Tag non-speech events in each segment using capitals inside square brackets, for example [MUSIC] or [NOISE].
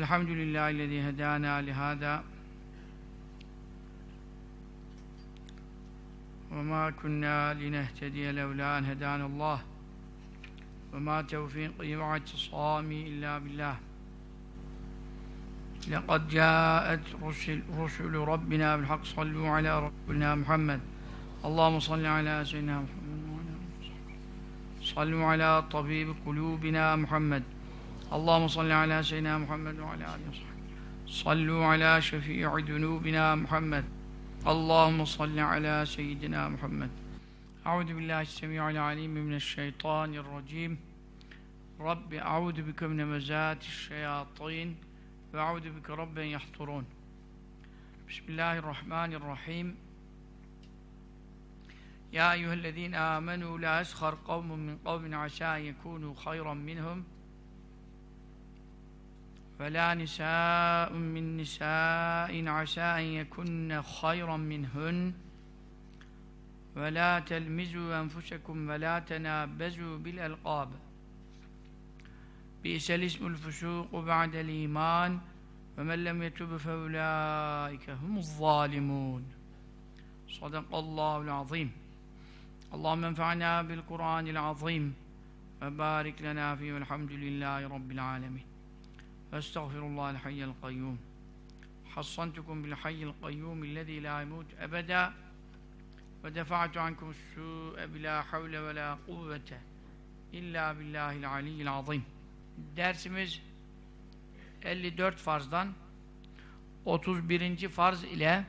الحمد لله الذي هدانا لهذا. وما كنا لنهتدي لولا أن هدانا الله. وما توفيقي واعتصامي إلا بالله. لقد جاءت رسل, رسل ربنا بالحق. صلوا على رسولنا محمد. اللهم صل على سيدنا محمد. صلوا على طبيب قلوبنا محمد. اللهم صل على سيدنا محمد وعلى آله وصحبه. صلوا على شفيع ذنوبنا محمد. اللهم صل على سيدنا محمد. أعوذ بالله السميع العليم من الشيطان الرجيم. رب أعوذ بك من مزات الشياطين وأعوذ بك رب يحضرون. بسم الله الرحمن الرحيم. يا أيها الذين آمنوا لا يسخر قوم من قوم عسى يكونوا خيرا منهم. ولا نساء من نساء عسى أن يكن خيرا منهن ولا تلمزوا أنفسكم ولا تنابزوا بالألقاب. بئس الاسم الفسوق بعد الإيمان ومن لم يتب فأولئك هم الظالمون. صدق الله العظيم. اللهم انفعنا بالقرآن العظيم وبارك لنا فيه والحمد لله رب العالمين. فاستغفر الله الحي القيوم حصنتكم بالحي القيوم الذي لا يموت أبدا ودفعت عنكم السوء بلا حول ولا قوة إلا بالله العلي العظيم Dersimiz 54 farzdan 31. farz ile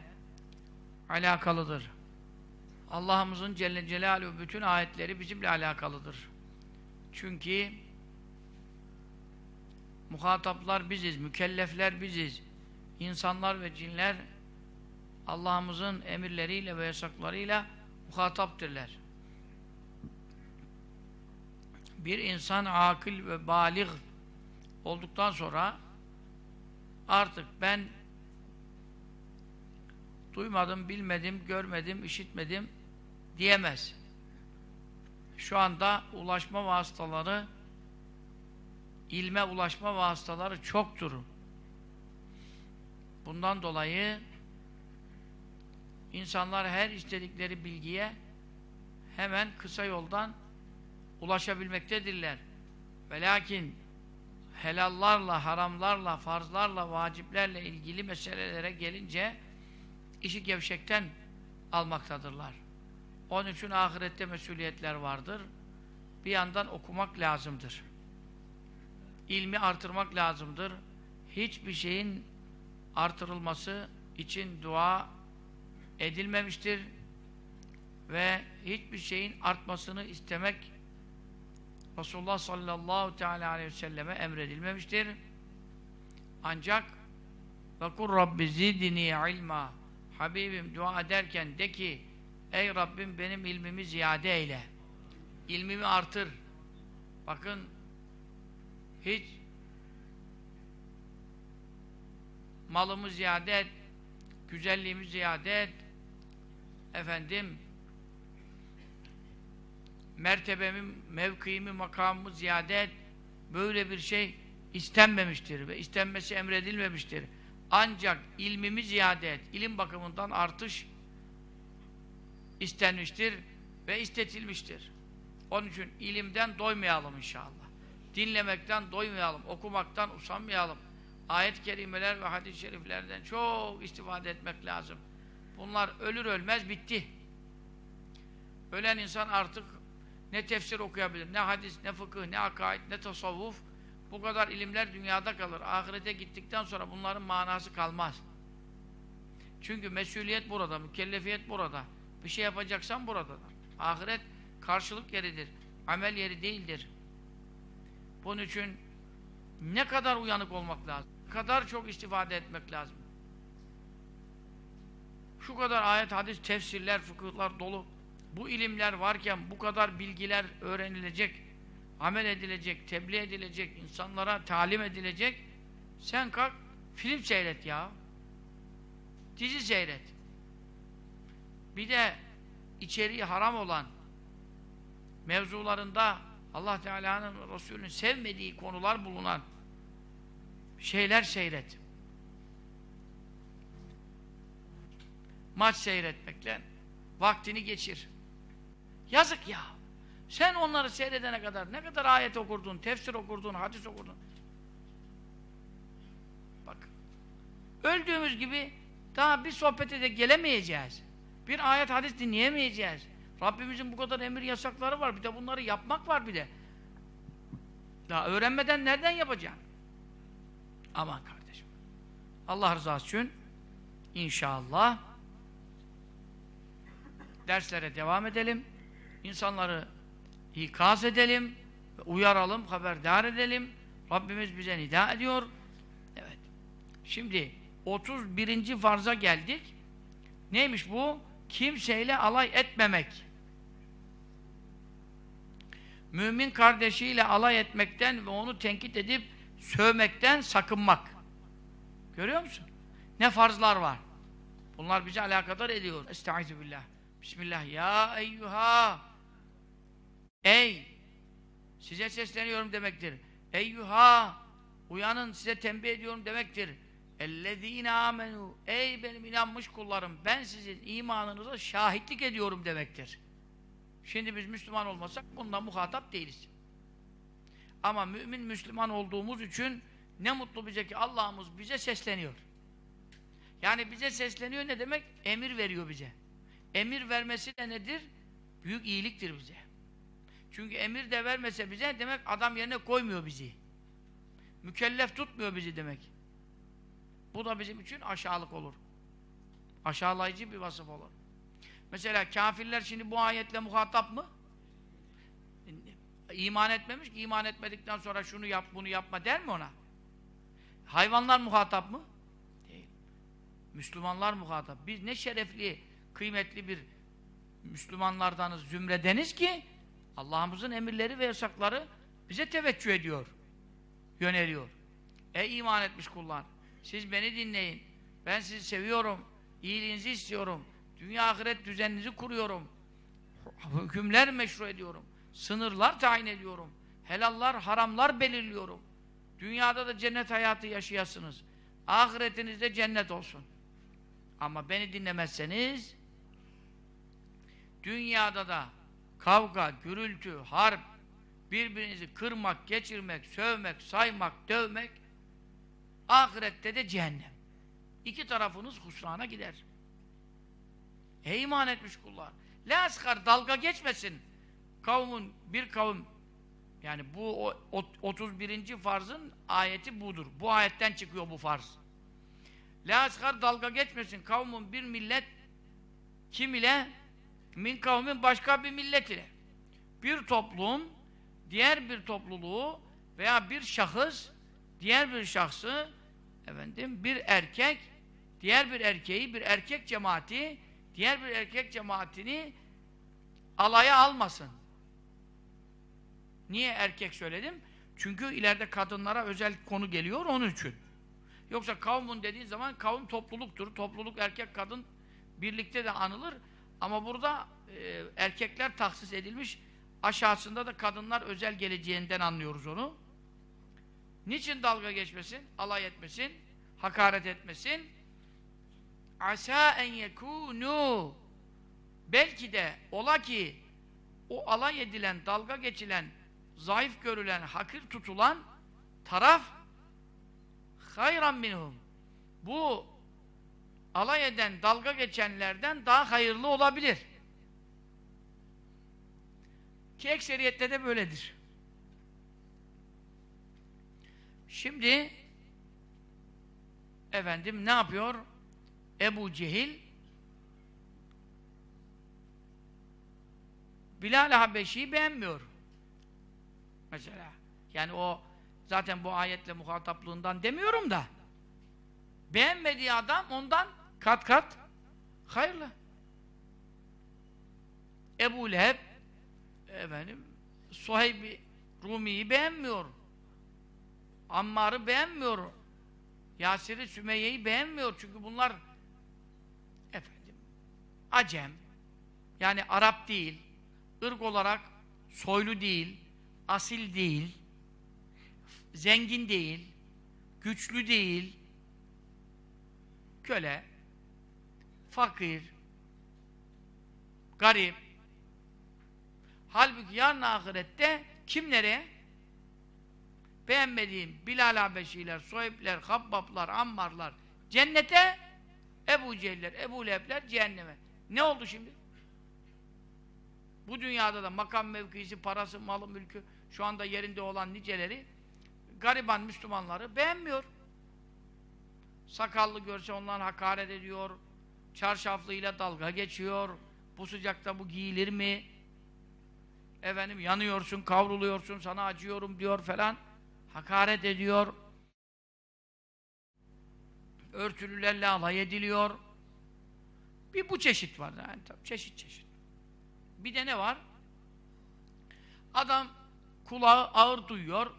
alakalıdır. Allah'ımızın Celle Celaluhu bütün ayetleri bizimle alakalıdır. Çünkü muhataplar biziz, mükellefler biziz. İnsanlar ve cinler Allah'ımızın emirleriyle ve yasaklarıyla muhataptırlar. Bir insan akıl ve balik olduktan sonra artık ben duymadım, bilmedim, görmedim, işitmedim diyemez. Şu anda ulaşma vasıtaları ilme ulaşma vasıtaları çoktur. Bundan dolayı insanlar her istedikleri bilgiye hemen kısa yoldan ulaşabilmektedirler. Ve lakin helallarla, haramlarla, farzlarla, vaciplerle ilgili meselelere gelince işi gevşekten almaktadırlar. Onun için ahirette mesuliyetler vardır. Bir yandan okumak lazımdır. İlmi artırmak lazımdır. Hiçbir şeyin artırılması için dua edilmemiştir. Ve hiçbir şeyin artmasını istemek Resulullah sallallahu teala aleyhi ve selleme emredilmemiştir. Ancak ve kur Rabbi zidni ilma Habibim dua ederken de ki ey Rabbim benim ilmimi ziyade eyle. İlmimi artır. Bakın hiç malımı ziyade et, güzelliğimi ziyade et, efendim mertebemi, mevkiimi, makamımı ziyade et, böyle bir şey istenmemiştir ve istenmesi emredilmemiştir. Ancak ilmimi ziyade et, ilim bakımından artış istenmiştir ve istetilmiştir. Onun için ilimden doymayalım inşallah. Dinlemekten doymayalım, okumaktan usanmayalım. Ayet-i kerimeler ve hadis-i şeriflerden çok istifade etmek lazım. Bunlar ölür ölmez bitti. Ölen insan artık ne tefsir okuyabilir, ne hadis, ne fıkıh, ne akaid, ne tasavvuf. Bu kadar ilimler dünyada kalır. Ahirete gittikten sonra bunların manası kalmaz. Çünkü mesuliyet burada, mükellefiyet burada. Bir şey yapacaksan burada. Ahiret karşılık yeridir. Amel yeri değildir. Bunun için ne kadar uyanık olmak lazım. Ne kadar çok istifade etmek lazım. Şu kadar ayet, hadis, tefsirler, fıkıhlar dolu. Bu ilimler varken bu kadar bilgiler öğrenilecek, amel edilecek, tebliğ edilecek, insanlara talim edilecek. Sen kalk film seyret ya. Dizi seyret. Bir de içeriği haram olan mevzularında Allah Teala'nın Resulü'nün sevmediği konular bulunan şeyler seyret. Maç seyretmekle vaktini geçir. Yazık ya. Sen onları seyredene kadar ne kadar ayet okurdun, tefsir okurdun, hadis okurdun. Bak. Öldüğümüz gibi daha bir sohbete de gelemeyeceğiz. Bir ayet hadis dinleyemeyeceğiz. Rabbimizin bu kadar emir yasakları var. Bir de bunları yapmak var bir de. Daha öğrenmeden nereden yapacaksın? Aman kardeşim. Allah rızası için inşallah derslere devam edelim. İnsanları ikaz edelim, uyaralım, haberdar edelim. Rabbimiz bize nida ediyor. Evet. Şimdi 31. farza geldik. Neymiş bu? Kimseyle alay etmemek. Mümin kardeşiyle alay etmekten ve onu tenkit edip sövmekten sakınmak. Görüyor musun? Ne farzlar var. Bunlar bizi alakadar ediyor. Estaizu. Bismillah. Ya eyyuha Ey! Size sesleniyorum demektir. Eyyuha! Uyanın size tembih ediyorum demektir. Ellezîne amenu Ey benim inanmış kullarım ben sizin imanınıza şahitlik ediyorum demektir. Şimdi biz Müslüman olmasak bundan muhatap değiliz. Ama mümin Müslüman olduğumuz için ne mutlu bize ki Allah'ımız bize sesleniyor. Yani bize sesleniyor ne demek? Emir veriyor bize. Emir vermesi de nedir? Büyük iyiliktir bize. Çünkü emir de vermese bize demek adam yerine koymuyor bizi. Mükellef tutmuyor bizi demek. Bu da bizim için aşağılık olur. Aşağılayıcı bir vasıf olur. Mesela kafirler şimdi bu ayetle muhatap mı? İman etmemiş ki iman etmedikten sonra şunu yap bunu yapma der mi ona? Hayvanlar muhatap mı? Değil. Müslümanlar muhatap. Biz ne şerefli, kıymetli bir Müslümanlardanız, zümredeniz ki Allah'ımızın emirleri ve yasakları bize teveccüh ediyor. Yöneliyor. Ey iman etmiş kullar! Siz beni dinleyin. Ben sizi seviyorum. İyiliğinizi istiyorum. Dünya ahiret düzeninizi kuruyorum. Hükümler meşru ediyorum. Sınırlar tayin ediyorum. Helallar, haramlar belirliyorum. Dünyada da cennet hayatı yaşayasınız. Ahiretinizde cennet olsun. Ama beni dinlemezseniz dünyada da kavga, gürültü, harp, birbirinizi kırmak, geçirmek, sövmek, saymak, dövmek, ahirette de cehennem. İki tarafınız husrana gider. Ey iman etmiş kullar! La asgar dalga geçmesin. Kavmun, bir kavim, yani bu o, 31. farzın ayeti budur. Bu ayetten çıkıyor bu farz. La asgar dalga geçmesin. Kavmun bir millet kim ile? min kavmin başka bir millet ile. Bir toplum diğer bir topluluğu veya bir şahıs diğer bir şahsı efendim bir erkek diğer bir erkeği bir erkek cemaati diğer bir erkek cemaatini alaya almasın. Niye erkek söyledim? Çünkü ileride kadınlara özel konu geliyor onun için. Yoksa kavmun dediğin zaman kavim topluluktur. Topluluk erkek kadın birlikte de anılır. Ama burada e, erkekler tahsis edilmiş, aşağısında da kadınlar özel geleceğinden anlıyoruz onu. Niçin dalga geçmesin, alay etmesin, hakaret etmesin? Asa en yekunu Belki de ola ki o alay edilen, dalga geçilen, zayıf görülen, hakir tutulan taraf hayran minhum. Bu alay eden, dalga geçenlerden daha hayırlı olabilir. Ki ekseriyette de böyledir. Şimdi efendim ne yapıyor? Ebu Cehil Bilal Habeşi'yi beğenmiyor. Mesela. Yani o zaten bu ayetle muhataplığından demiyorum da beğenmediği adam ondan kat kat hayırlı. Ebu Leheb efendim Suheyb Rumi'yi beğenmiyor. Ammar'ı beğenmiyor. Yasir'i Sümeyye'yi beğenmiyor. Çünkü bunlar Acem yani Arap değil ırk olarak soylu değil asil değil zengin değil güçlü değil, köle, fakir, garip. Halbuki yarın ahirette kim nereye? Beğenmediğim Bilal Habeşiler, Sohibler, Habbablar, Ammarlar cennete, Ebu Cehiller, Ebu Lehebler cehenneme. Ne oldu şimdi? Bu dünyada da makam mevkisi, parası, malı, mülkü şu anda yerinde olan niceleri gariban Müslümanları beğenmiyor. Sakallı görse ondan hakaret ediyor. Çarşaflıyla dalga geçiyor. Bu sıcakta bu giyilir mi? Efendim yanıyorsun, kavruluyorsun, sana acıyorum diyor falan. Hakaret ediyor. Örtülülerle alay ediliyor. Bir bu çeşit var yani tabii çeşit çeşit. Bir de ne var? Adam kulağı ağır duyuyor,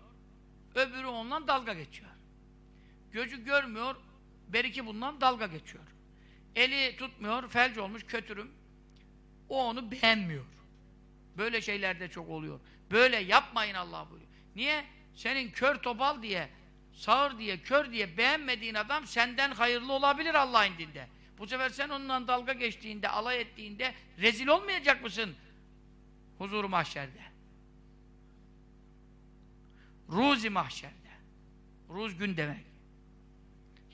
öbürü ondan dalga geçiyor. Gözü görmüyor, beriki bundan dalga geçiyor. Eli tutmuyor, felç olmuş, kötürüm. O onu beğenmiyor. Böyle şeyler de çok oluyor. Böyle yapmayın Allah buyuruyor. Niye? Senin kör topal diye, sağır diye, kör diye beğenmediğin adam senden hayırlı olabilir Allah'ın dinde. Bu sefer sen onunla dalga geçtiğinde, alay ettiğinde rezil olmayacak mısın? Huzur mahşerde. Ruzi mahşerde. Ruz gün demek.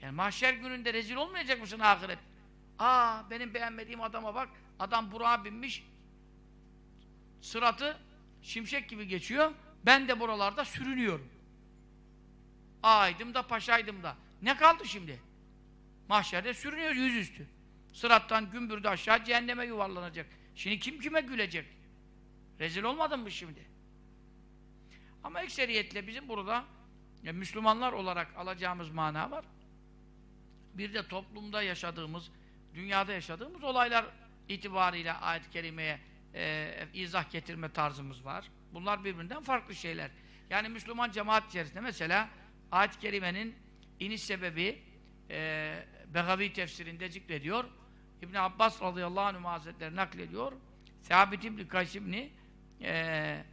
Yani mahşer gününde rezil olmayacak mısın ahiret? Aa benim beğenmediğim adama bak. Adam Burak'a binmiş. Sıratı şimşek gibi geçiyor. Ben de buralarda sürünüyorum. Ağaydım da paşaydım da. Ne kaldı şimdi? Mahşerde sürünüyor yüzüstü. Sırattan gümbürde aşağı cehenneme yuvarlanacak. Şimdi kim kime gülecek? Rezil olmadın mı şimdi? Ama ekseriyetle bizim burada ya Müslümanlar olarak alacağımız mana var. Bir de toplumda yaşadığımız, dünyada yaşadığımız olaylar itibariyle ayet-i kerimeye e, izah getirme tarzımız var. Bunlar birbirinden farklı şeyler. Yani Müslüman cemaat içerisinde mesela ayet-i kerimenin iniş sebebi e, Begavi tefsirinde zikrediyor. İbn Abbas radıyallahu anh hazretleri naklediyor. Sabit İbn Kays İbn e,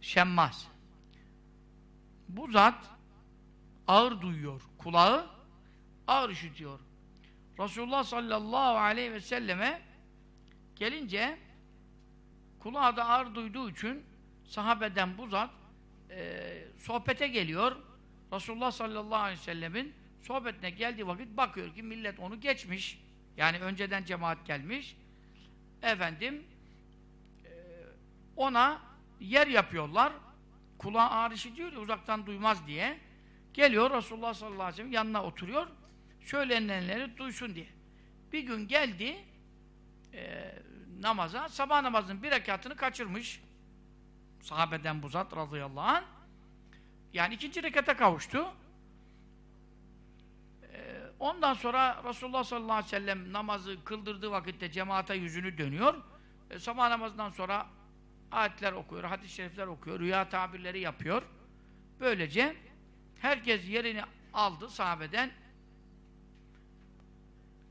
Şemmaz. Bu zat ağır duyuyor. Kulağı ağır işitiyor. Resulullah sallallahu aleyhi ve selleme gelince kulağı da ağır duyduğu için sahabeden bu zat e, sohbete geliyor. Resulullah sallallahu aleyhi ve sellemin sohbetine geldiği vakit bakıyor ki millet onu geçmiş. Yani önceden cemaat gelmiş. Efendim e, ona yer yapıyorlar. Kulağı ağır işitiyor ya uzaktan duymaz diye. Geliyor Resulullah sallallahu aleyhi ve sellem yanına oturuyor. Söylenenleri duysun diye. Bir gün geldi e, namaza. Sabah namazının bir rekatını kaçırmış. Sahabeden bu zat radıyallahu anh. Yani ikinci rekata kavuştu. E, ondan sonra Resulullah sallallahu aleyhi ve sellem namazı kıldırdığı vakitte cemaate yüzünü dönüyor. E, sabah namazından sonra ayetler okuyor, hadis-i şerifler okuyor, rüya tabirleri yapıyor. Böylece herkes yerini aldı sahabeden.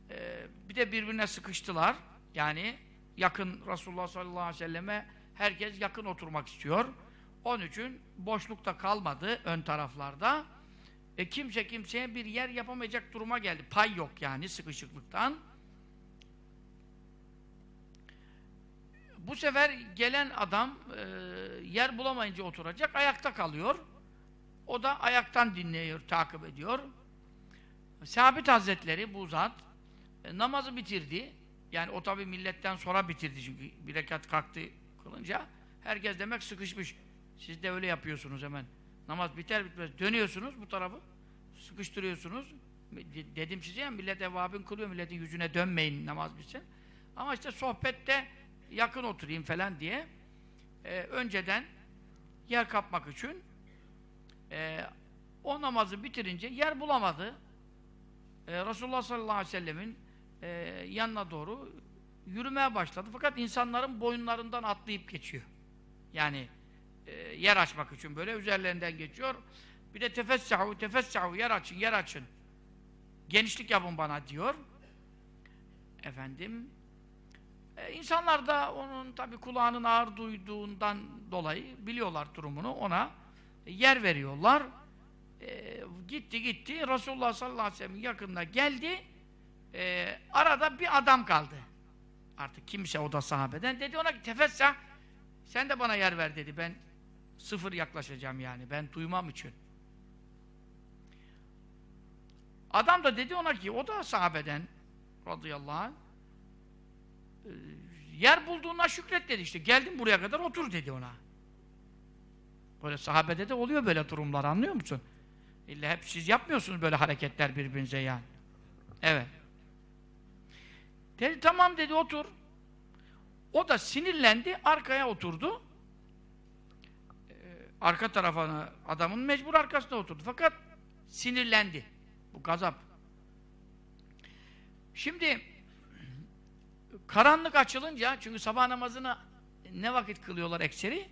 Ee, bir de birbirine sıkıştılar. Yani yakın Resulullah sallallahu aleyhi ve selleme herkes yakın oturmak istiyor. Onun için boşlukta kalmadı ön taraflarda. E kimse kimseye bir yer yapamayacak duruma geldi. Pay yok yani sıkışıklıktan. Bu sefer gelen adam e, yer bulamayınca oturacak, ayakta kalıyor. O da ayaktan dinliyor, takip ediyor. Sabit Hazretleri bu zat e, namazı bitirdi. Yani o tabi milletten sonra bitirdi çünkü bir rekat kalktı kılınca. Herkes demek sıkışmış. Siz de öyle yapıyorsunuz hemen. Namaz biter bitmez dönüyorsunuz bu tarafı. Sıkıştırıyorsunuz. Dedim size ya millet evvabin kılıyor, milletin yüzüne dönmeyin namaz bitsin. Ama işte sohbette yakın oturayım falan diye e, önceden yer kapmak için e, o namazı bitirince yer bulamadı. E, Resulullah sallallahu aleyhi ve sellemin e, yanına doğru yürümeye başladı. Fakat insanların boyunlarından atlayıp geçiyor. Yani e, yer açmak için böyle üzerlerinden geçiyor. Bir de tefessahu, tefessahu, yer açın, yer açın. Genişlik yapın bana diyor. Efendim, ee, insanlar da onun tabi kulağının ağır duyduğundan dolayı biliyorlar durumunu ona yer veriyorlar. e, gitti gitti Resulullah sallallahu aleyhi ve sellem'in yakınına geldi. E, arada bir adam kaldı. Artık kimse o da sahabeden. Dedi ona ki tefessah sen de bana yer ver dedi. Ben sıfır yaklaşacağım yani. Ben duymam için. Adam da dedi ona ki o da sahabeden radıyallahu anh e, yer bulduğuna şükret dedi işte. Geldim buraya kadar otur dedi ona. Böyle sahabede de oluyor böyle durumlar anlıyor musun? İlla hep siz yapmıyorsunuz böyle hareketler birbirinize yani. Evet. Dedi tamam dedi otur. O da sinirlendi arkaya oturdu. Arka tarafına adamın mecbur arkasına oturdu. Fakat sinirlendi. Bu gazap. Şimdi karanlık açılınca çünkü sabah namazını ne vakit kılıyorlar ekseri?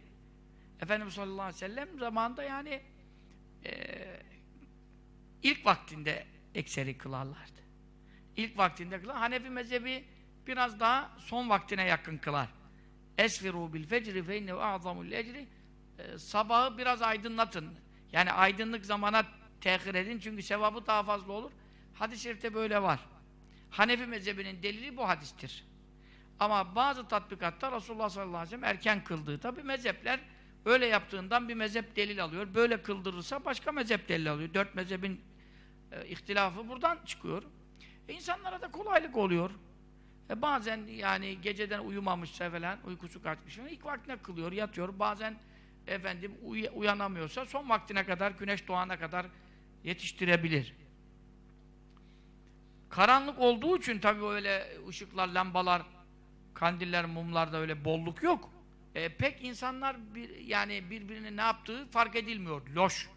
Efendimiz sallallahu aleyhi ve sellem zamanında yani e, ilk vaktinde ekseri kılarlardı. İlk vaktinde kılar. Hanefi mezhebi biraz daha son vaktine yakın kılar. Esfiru bil fecri fe innehu a'zamul ecri sabahı biraz aydınlatın. Yani aydınlık zamana tehir edin çünkü sevabı daha fazla olur. Hadis-i şerifte böyle var. Hanefi mezhebinin delili bu hadistir. Ama bazı tatbikatta Resulullah sallallahu aleyhi ve sellem erken kıldığı. Tabi mezhepler öyle yaptığından bir mezhep delil alıyor. Böyle kıldırırsa başka mezhep delil alıyor. Dört mezhebin e, ihtilafı buradan çıkıyor. E, insanlara da kolaylık oluyor. E, bazen yani geceden uyumamışsa falan, uykusu kaçmış falan, ilk vaktine kılıyor, yatıyor. Bazen efendim uy uyanamıyorsa son vaktine kadar, güneş doğana kadar yetiştirebilir. Karanlık olduğu için tabii öyle ışıklar, lambalar, kandiller, mumlarda öyle bolluk yok. E, pek insanlar bir, yani birbirinin ne yaptığı fark edilmiyor. Loş.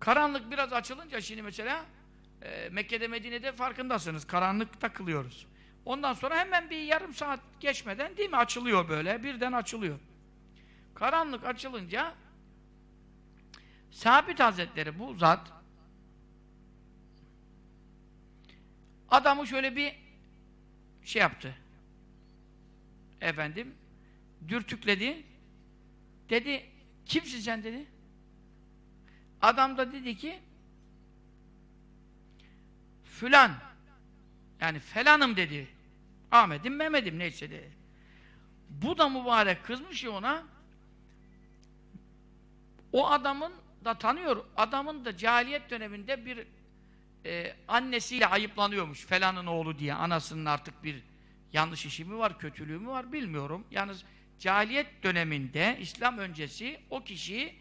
Karanlık biraz açılınca şimdi mesela e, Mekke'de Medine'de farkındasınız. Karanlıkta kılıyoruz. Ondan sonra hemen bir yarım saat geçmeden değil mi açılıyor böyle. Birden açılıyor. Karanlık açılınca Sabit Hazretleri bu zat adamı şöyle bir şey yaptı. Efendim dürtükledi. Dedi kimsin sen dedi. Adam da dedi ki Fülan yani felanım dedi. Ahmet'im Mehmet'im neyse dedi. Bu da mübarek kızmış ya ona o adamın da tanıyor. Adamın da cahiliyet döneminde bir e, annesiyle ayıplanıyormuş. Felanın oğlu diye. Anasının artık bir yanlış işi mi var, kötülüğü mü var bilmiyorum. Yalnız cahiliyet döneminde, İslam öncesi o kişi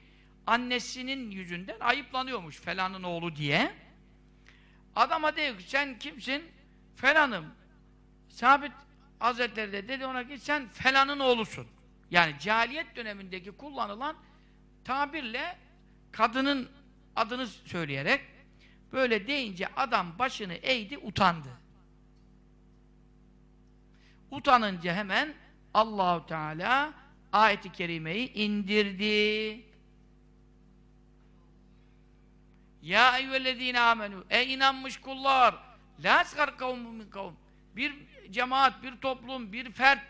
annesinin yüzünden ayıplanıyormuş. Felanın oğlu diye. Adama diyor ki sen kimsin? Felanım. Sabit Hazretleri de dedi ona ki sen felanın oğlusun. Yani cahiliyet dönemindeki kullanılan tabirle kadının adını söyleyerek böyle deyince adam başını eğdi, utandı. Utanınca hemen Allahu Teala ayeti kerimeyi indirdi. Ya eyyühellezine amenu ey inanmış kullar la asgar kavmun min kavm bir cemaat, bir toplum, bir fert,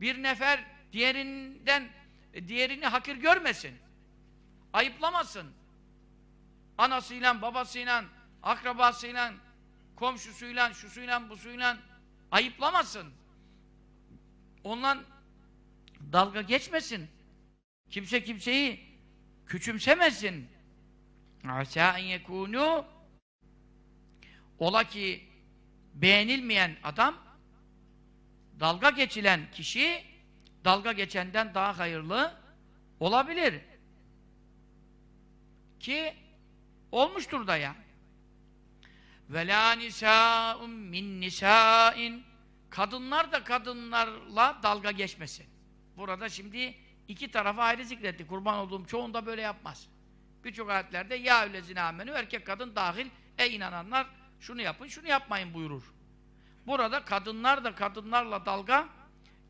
bir nefer diğerinden diğerini hakir görmesin. Ayıplamasın. Anasıyla, babasıyla, akrabasıyla, komşusuyla, şusuyla, busuyla ayıplamasın. Ondan dalga geçmesin. Kimse kimseyi küçümsemesin. Asa en yekûnû Ola ki beğenilmeyen adam dalga geçilen kişi dalga geçenden daha hayırlı olabilir. Ki olmuştur da ya. Ve la nisâ'un min nisâin Kadınlar da kadınlarla dalga geçmesin. Burada şimdi iki tarafa ayrı zikretti. Kurban olduğum çoğunda böyle yapmaz. Birçok ayetlerde ya ülezine amenü erkek kadın dahil e inananlar şunu yapın şunu yapmayın buyurur. Burada kadınlar da kadınlarla dalga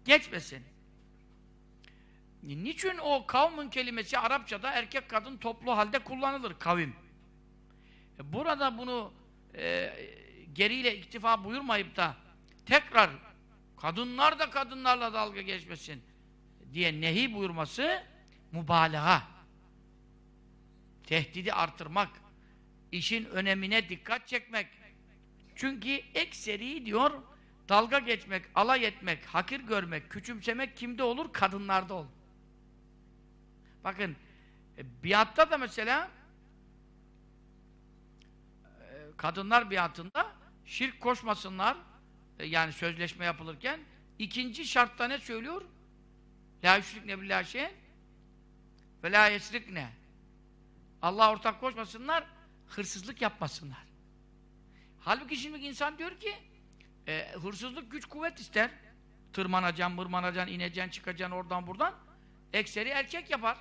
geçmesin. Niçin o kavmin kelimesi Arapçada erkek kadın toplu halde kullanılır kavim. E, burada bunu e, geriyle iktifa buyurmayıp da tekrar kadınlar da kadınlarla dalga geçmesin diye nehi buyurması mübalağa. tehdidi artırmak, işin önemine dikkat çekmek. Çünkü ekseri diyor, dalga geçmek, alay etmek, hakir görmek, küçümsemek kimde olur? Kadınlarda olur. Bakın, e, biatta da mesela e, kadınlar biatında şirk koşmasınlar, e, yani sözleşme yapılırken ikinci şartta ne söylüyor? La yüşrikne billahi şeyen ve la yesrikne Allah ortak koşmasınlar, hırsızlık yapmasınlar. Halbuki şimdi insan diyor ki e, hırsızlık güç kuvvet ister. Tırmanacaksın, mırmanacaksın, ineceksin, çıkacaksın oradan buradan. Ekseri erkek yapar.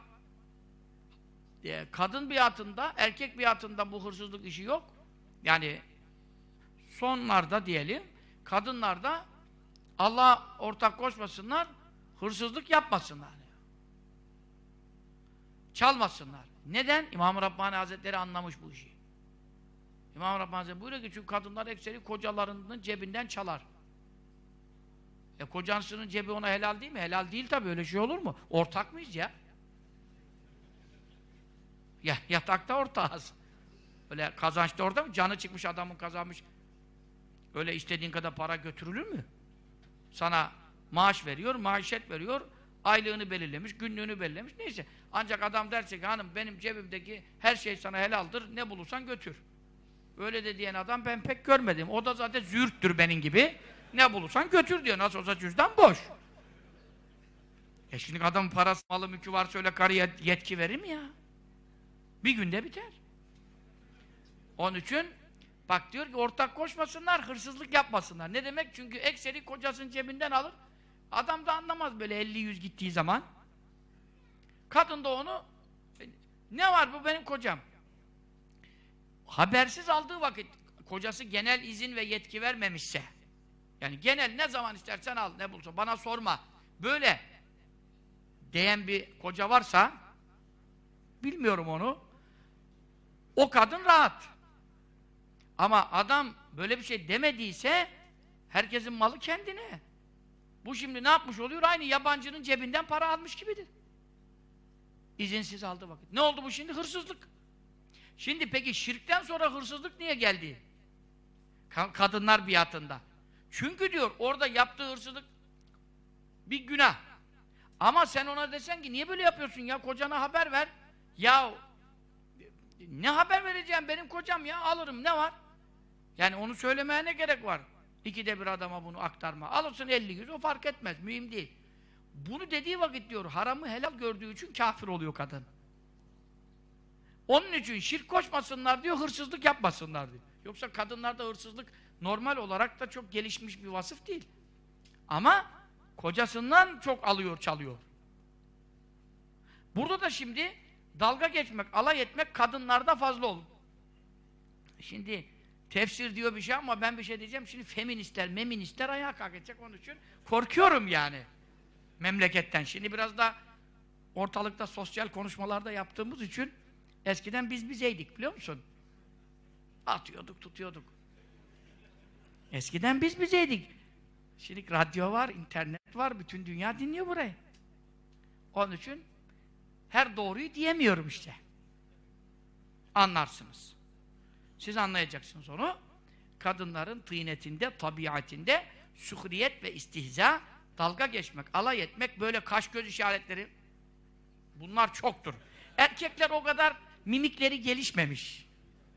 E, kadın biatında, erkek biatında bu hırsızlık işi yok. Yani sonlarda diyelim, kadınlarda Allah ortak koşmasınlar, hırsızlık yapmasınlar. Çalmasınlar. Neden? İmam-ı Rabbani Hazretleri anlamış bu işi. İmam-ı Rabbani Hazretleri buyuruyor ki çünkü kadınlar ekseri kocalarının cebinden çalar. E kocansının cebi ona helal değil mi? Helal değil tabii öyle şey olur mu? Ortak mıyız ya? Ya yatakta ortağız. Öyle kazançta orada mı? Canı çıkmış adamın kazanmış. Öyle istediğin kadar para götürülür mü? Sana maaş veriyor, maaşet veriyor, aylığını belirlemiş, günlüğünü belirlemiş, neyse. Ancak adam derse ki hanım benim cebimdeki her şey sana helaldir, ne bulursan götür. Öyle de diyen adam ben pek görmedim. O da zaten züğürttür benim gibi. Ne bulursan götür diyor. Nasıl olsa cüzdan boş. E şimdi adamın parası, malı, mülkü varsa öyle karıya yetki verir mi ya? Bir günde biter. Onun için bak diyor ki ortak koşmasınlar, hırsızlık yapmasınlar. Ne demek? Çünkü ekseri kocasının cebinden alır. Adam da anlamaz böyle 50-100 gittiği zaman. Kadın da onu ne var bu benim kocam? Habersiz aldığı vakit kocası genel izin ve yetki vermemişse yani genel ne zaman istersen al ne bulsa bana sorma böyle diyen bir koca varsa bilmiyorum onu o kadın rahat ama adam böyle bir şey demediyse herkesin malı kendine bu şimdi ne yapmış oluyor? Aynı yabancının cebinden para almış gibidir. İzinsiz aldı vakit. Ne oldu bu şimdi? Hırsızlık. Şimdi peki şirkten sonra hırsızlık niye geldi? Ka kadınlar biatında. Çünkü diyor orada yaptığı hırsızlık bir günah. Ama sen ona desen ki niye böyle yapıyorsun ya kocana haber ver. Ya ne haber vereceğim benim kocam ya alırım ne var? Yani onu söylemeye ne gerek var? İkide bir adama bunu aktarma. Alırsın 50 yüz o fark etmez mühim değil. Bunu dediği vakit diyor haramı helal gördüğü için kafir oluyor kadın. Onun için şirk koşmasınlar diyor, hırsızlık yapmasınlar diyor. Yoksa kadınlarda hırsızlık normal olarak da çok gelişmiş bir vasıf değil. Ama kocasından çok alıyor, çalıyor. Burada da şimdi dalga geçmek, alay etmek kadınlarda fazla olur. Şimdi tefsir diyor bir şey ama ben bir şey diyeceğim. Şimdi feministler, meministler ayağa kalkacak onun için korkuyorum yani. Memleketten. Şimdi biraz da ortalıkta sosyal konuşmalarda yaptığımız için eskiden biz bizeydik biliyor musun? Atıyorduk, tutuyorduk. Eskiden biz bizeydik. Şimdi radyo var, internet var, bütün dünya dinliyor burayı. Onun için her doğruyu diyemiyorum işte. Anlarsınız. Siz anlayacaksınız onu. Kadınların tıynetinde, tabiatinde suhriyet ve istihza, dalga geçmek, alay etmek, böyle kaş göz işaretleri bunlar çoktur. Erkekler o kadar mimikleri gelişmemiş.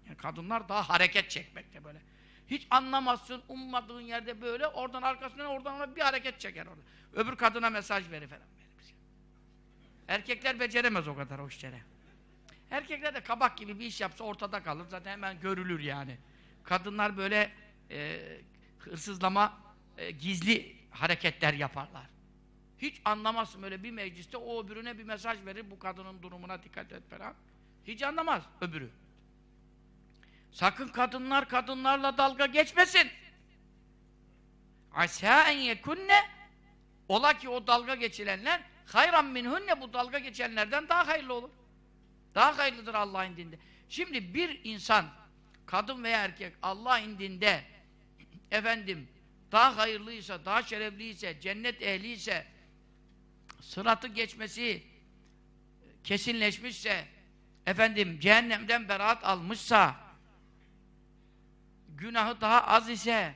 Yani kadınlar daha hareket çekmekte böyle. Hiç anlamazsın, ummadığın yerde böyle, oradan arkasından oradan bir hareket çeker orada. Öbür kadına mesaj verir falan. Erkekler beceremez o kadar o işleri. Erkekler de kabak gibi bir iş yapsa ortada kalır. Zaten hemen görülür yani. Kadınlar böyle e, hırsızlama, e, gizli hareketler yaparlar. Hiç anlamazsın böyle bir mecliste o öbürüne bir mesaj verir bu kadının durumuna dikkat et falan. Hiç anlamaz öbürü. Sakın kadınlar kadınlarla dalga geçmesin. Asa en yekunne ola ki o dalga geçilenler hayran minhunne bu dalga geçenlerden daha hayırlı olur. Daha hayırlıdır Allah'ın indinde. Şimdi bir insan, kadın veya erkek Allah indinde efendim daha hayırlıysa, daha şerefliyse, cennet ehliyse sıratı geçmesi kesinleşmişse efendim cehennemden beraat almışsa günahı daha az ise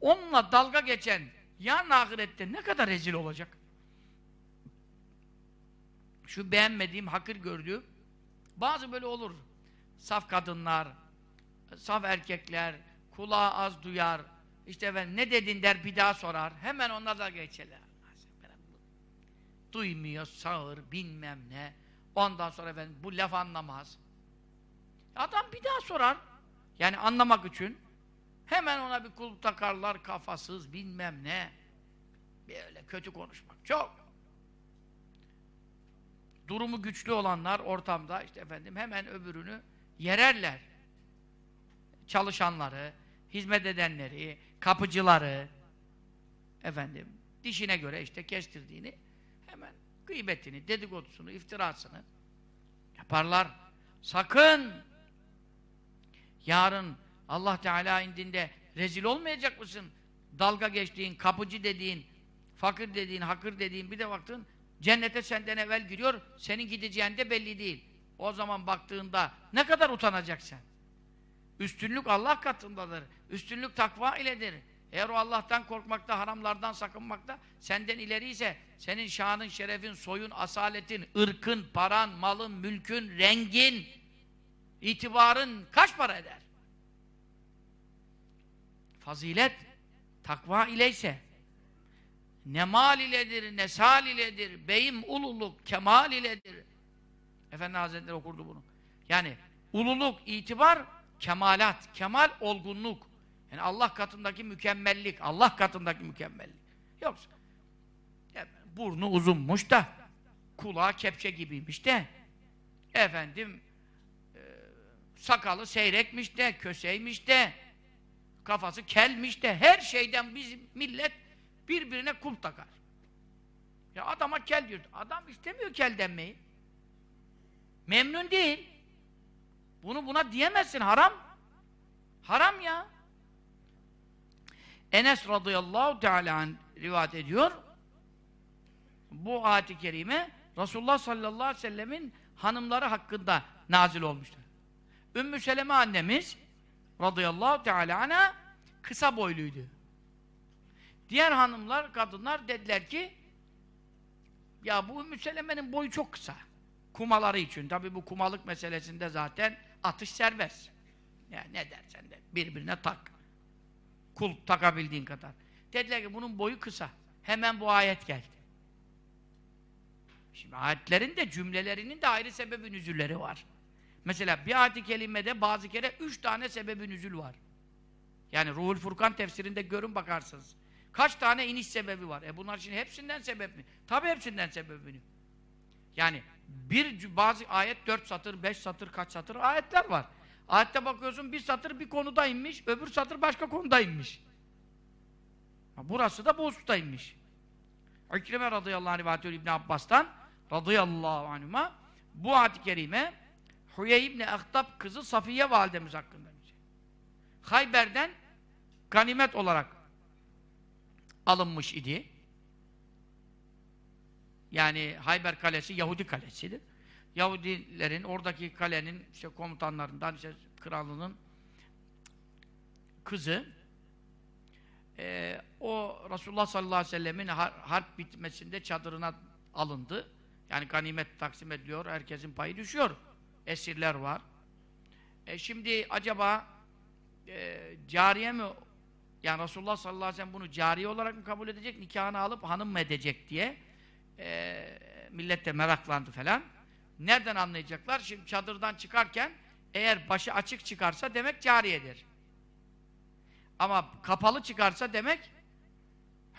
onunla dalga geçen yarın ahirette ne kadar rezil olacak? Şu beğenmediğim, hakir gördüğüm bazı böyle olur. Saf kadınlar, saf erkekler, kulağı az duyar, işte ben ne dedin der bir daha sorar. Hemen onlar da geçerler. Duymuyor, sağır, bilmem ne. Ondan sonra ben bu laf anlamaz. Adam bir daha sorar. Yani anlamak için. Hemen ona bir kulp takarlar, kafasız, bilmem ne. Böyle kötü konuşmak. Çok. Durumu güçlü olanlar ortamda işte efendim hemen öbürünü yererler. Çalışanları, hizmet edenleri, kapıcıları efendim dişine göre işte kestirdiğini hemen gıybetini, dedikodusunu, iftirasını yaparlar. Sakın yarın Allah Teala indinde rezil olmayacak mısın? Dalga geçtiğin, kapıcı dediğin, fakir dediğin, hakır dediğin bir de baktın cennete senden evvel giriyor, senin gideceğin de belli değil. O zaman baktığında ne kadar utanacaksın? Üstünlük Allah katındadır. Üstünlük takva iledir. Eğer o Allah'tan korkmakta, haramlardan sakınmakta senden ileri ise senin şanın, şerefin, soyun, asaletin, ırkın, paran, malın, mülkün, rengin, itibarın kaç para eder? Fazilet takva ileyse ne mal iledir, ne sal iledir, beyim ululuk, kemal iledir. Efendi Hazretleri okurdu bunu. Yani ululuk, itibar, kemalat, kemal, olgunluk. Yani Allah katındaki mükemmellik, Allah katındaki mükemmellik. Yoksa burnu uzunmuş da kulağı kepçe gibiymiş de efendim e, sakalı seyrekmiş de, köseymiş de kafası kelmiş de her şeyden bizim millet birbirine kum takar. Ya adama kel diyor. Adam istemiyor kel denmeyi. Memnun değil. Bunu buna diyemezsin. Haram. Haram ya. Enes radıyallahu teala rivayet ediyor. Bu ayet-i kerime Resulullah sallallahu aleyhi ve sellemin hanımları hakkında nazil olmuştur. Ümmü Seleme annemiz radıyallahu teala ana kısa boyluydu. Diğer hanımlar, kadınlar dediler ki ya bu Ümmü Seleme'nin boyu çok kısa. Kumaları için. Tabi bu kumalık meselesinde zaten atış serbest. Yani ne dersen de birbirine tak. Kul takabildiğin kadar. Dediler ki bunun boyu kısa. Hemen bu ayet geldi. Şimdi ayetlerin de cümlelerinin de ayrı sebebi nüzülleri var. Mesela bir ayet-i kelimede bazı kere üç tane sebebi nüzül var. Yani Ruhul Furkan tefsirinde görün bakarsınız. Kaç tane iniş sebebi var? E bunlar için hepsinden sebep mi? Tabi hepsinden sebebini. Yani bir bazı ayet dört satır, beş satır, kaç satır ayetler var. Ayette bakıyorsun bir satır bir konuda inmiş, öbür satır başka konuda inmiş. Burası da bu hususta inmiş. İkrime radıyallahu anh rivayet İbn Abbas'tan radıyallahu anhuma bu ayet-i kerime Hüye İbni Ahtab kızı Safiye validemiz hakkında. Hayber'den ganimet olarak alınmış idi. Yani Hayber Kalesi Yahudi kalesidir. Yahudilerin oradaki kalenin işte komutanlarından işte kralının kızı e, o Resulullah sallallahu aleyhi ve sellemin har harp bitmesinde çadırına alındı. Yani ganimet taksim ediliyor. Herkesin payı düşüyor. Esirler var. E şimdi acaba e, cariye mi yani Resulullah sallallahu aleyhi ve sellem bunu cariye olarak mı kabul edecek, nikahını alıp hanım mı edecek diye e, millet de meraklandı falan. Nereden anlayacaklar? Şimdi çadırdan çıkarken eğer başı açık çıkarsa demek cariyedir. Ama kapalı çıkarsa demek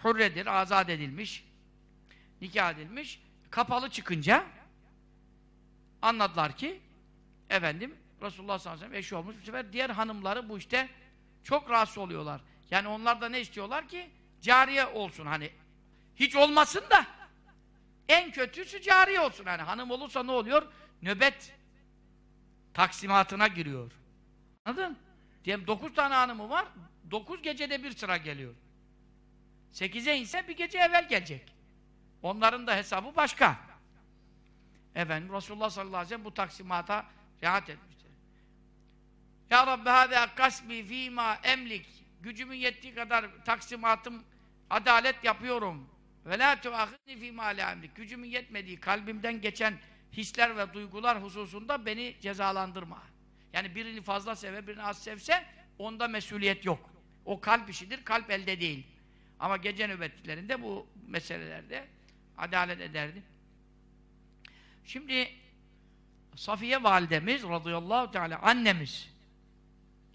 hürredir, azat edilmiş, nikah edilmiş. Kapalı çıkınca anladılar ki efendim Resulullah sallallahu aleyhi ve sellem eşi olmuş. Bu sefer diğer hanımları bu işte çok rahatsız oluyorlar. Yani onlar da ne istiyorlar ki? Cariye olsun hani. Hiç olmasın da en kötüsü cariye olsun. Yani hanım olursa ne oluyor? Nöbet taksimatına giriyor. Anladın? Diyelim dokuz tane hanımı var. Dokuz gecede bir sıra geliyor. Sekize inse bir gece evvel gelecek. Onların da hesabı başka. Efendim Resulullah sallallahu aleyhi ve sellem bu taksimata riayet etmiştir. Ya Rabbi hâzâ kasbi fîmâ emlik. Gücümün yettiği kadar taksimatım adalet yapıyorum. Ve lâ tuâhidni fîmâ lâ emlik. Gücümün yetmediği, kalbimden geçen hisler ve duygular hususunda beni cezalandırma. Yani birini fazla sever, birini az sevse onda mesuliyet yok. O kalp işidir, kalp elde değil. Ama gece nöbetlerinde bu meselelerde adalet ederdi. Şimdi Safiye validemiz radıyallahu teala annemiz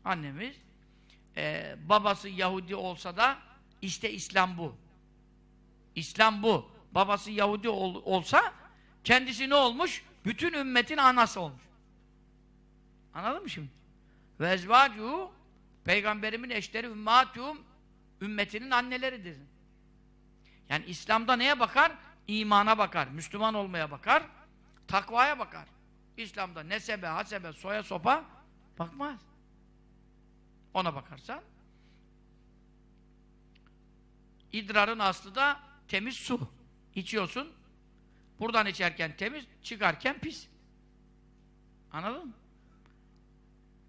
annemiz e, babası Yahudi olsa da işte İslam bu. İslam bu. Babası Yahudi ol, olsa kendisi ne olmuş? Bütün ümmetin anası olmuş. Anladın mı şimdi? Ve peygamberimin eşleri ümmatuhum ümmetinin anneleridir. Yani İslam'da neye bakar? İmana bakar, Müslüman olmaya bakar, takvaya bakar. İslam'da nesebe, hasebe, soya sopa bakmaz. Ona bakarsan idrarın aslı da temiz su. İçiyorsun. Buradan içerken temiz, çıkarken pis. Anladın mı?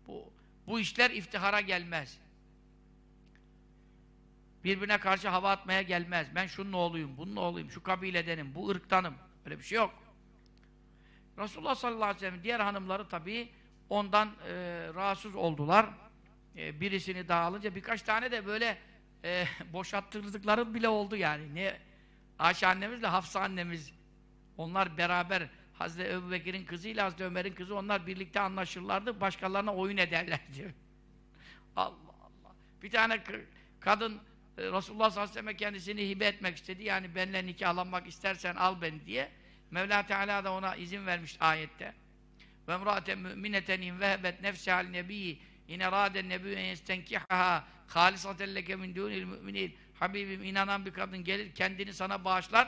Bu, bu işler iftihara gelmez. Birbirine karşı hava atmaya gelmez. Ben şunun oğluyum, bunun oğluyum, şu kabiledenim, bu ırktanım. Öyle bir şey yok. Resulullah sallallahu aleyhi ve sellem diğer hanımları tabii ondan e, rahatsız oldular. E, birisini daha alınca birkaç tane de böyle e, [LAUGHS] boşattırdıkları bile oldu yani. Ne Ayşe annemizle Hafsa annemiz onlar beraber Hazreti Ebubekir'in kızıyla Hazreti Ömer'in kızı onlar birlikte anlaşırlardı. Başkalarına oyun ederlerdi. [LAUGHS] Allah Allah. Bir tane kadın e, Resulullah sallallahu aleyhi ve sellem kendisini hibe etmek istedi. Yani benimle nikahlanmak istersen al beni diye. Mevla Teala da ona izin vermiş ayette. Ve emra'aten mümineten in vehbet nefsehal nebiyyi in eraden nebiyyü en yestenkihaha halisaten leke min dunil müminin Habibim inanan bir kadın gelir kendini sana bağışlar.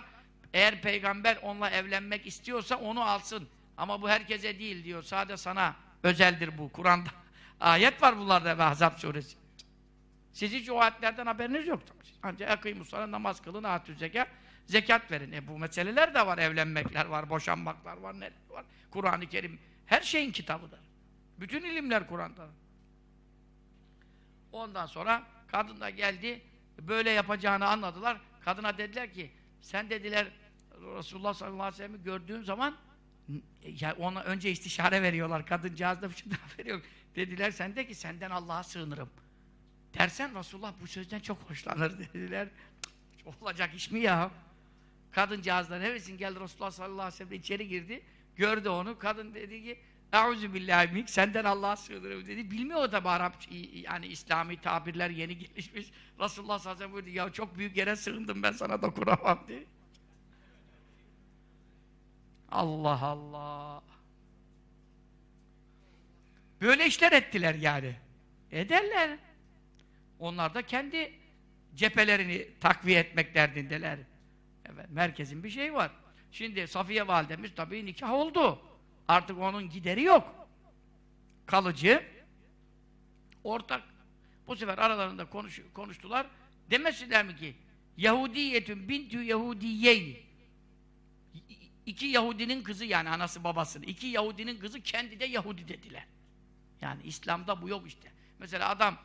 Eğer peygamber onunla evlenmek istiyorsa onu alsın. Ama bu herkese değil diyor. Sadece sana özeldir bu. Kur'an'da [LAUGHS] ayet var bunlarda ve Ahzab suresi. Siz hiç o ayetlerden haberiniz yoktu. Ancak akıymuslara namaz kılın, atü zekat, zekat verin. E bu meseleler de var. Evlenmekler var, boşanmaklar var, neler var. Kur'an-ı Kerim her şeyin kitabıdır. Bütün ilimler Kur'an'da. Ondan sonra kadın da geldi, böyle yapacağını anladılar. Kadına dediler ki, sen dediler Resulullah sallallahu aleyhi ve sellem'i gördüğün zaman ya ona önce istişare veriyorlar. Kadıncağız da bir şey daha [LAUGHS] veriyor. Dediler sen de ki senden Allah'a sığınırım. Dersen Resulullah bu sözden çok hoşlanır dediler. Cık, olacak iş mi ya? Kadıncağızlar hevesin geldi Resulullah sallallahu aleyhi ve sellem içeri girdi. Gördü onu. Kadın dedi ki Euzu billahi mink senden Allah'a sığınırım dedi. Bilmiyor da Arapça yani İslami tabirler yeni gelişmiş. Resulullah sallallahu aleyhi ve sellem ya çok büyük yere sığındım ben sana dokunamam diye. Allah Allah. Böyle işler ettiler yani. Ederler. Onlar da kendi cephelerini takviye etmek derdindeler. Evet, merkezin bir şey var. Şimdi Safiye validemiz tabii nikah oldu. Artık onun gideri yok. Kalıcı. Ortak. Bu sefer aralarında konuş, konuştular. Demesinler mi ki Yahudiyetün bintü Yahudiyeyn İki Yahudinin kızı yani anası babasını. iki Yahudinin kızı kendi de Yahudi dediler. Yani İslam'da bu yok işte. Mesela adam